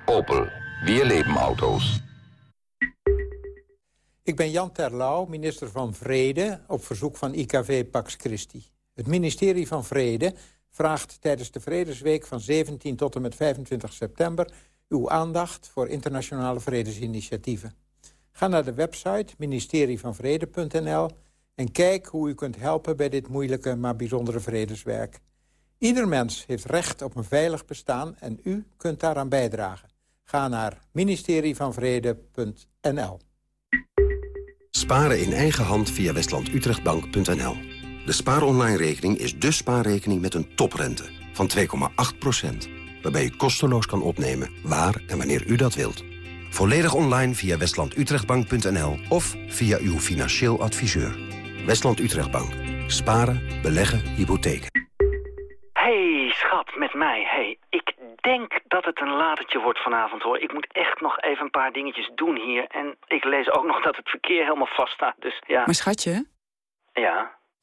Opel. Weer leven auto's. Ik ben Jan Terlouw, minister van Vrede, op verzoek van IKV Pax Christi. Het ministerie van Vrede vraagt tijdens de Vredesweek van 17 tot en met 25 september... uw aandacht voor internationale vredesinitiatieven. Ga naar de website ministerievanvrede.nl en kijk hoe u kunt helpen bij dit moeilijke maar bijzondere vredeswerk. Ieder mens heeft recht op een veilig bestaan en u kunt daaraan bijdragen. Ga naar ministerievanvrede.nl. Sparen in eigen hand via westlandutrechtbank.nl. De spaaronline-rekening is de spaarrekening met een toprente van 2,8%. Waarbij u kosteloos kan opnemen waar en wanneer u dat wilt. Volledig online via westlandutrechtbank.nl of via uw financieel adviseur. Westland Utrechtbank. Sparen, beleggen, hypotheken. Hey, schat, met mij. Hey, ik denk dat het een latertje wordt vanavond, hoor. Ik moet echt nog even een paar dingetjes doen hier. En ik lees ook nog dat het verkeer helemaal vast staat, dus ja. Maar schatje? Ja?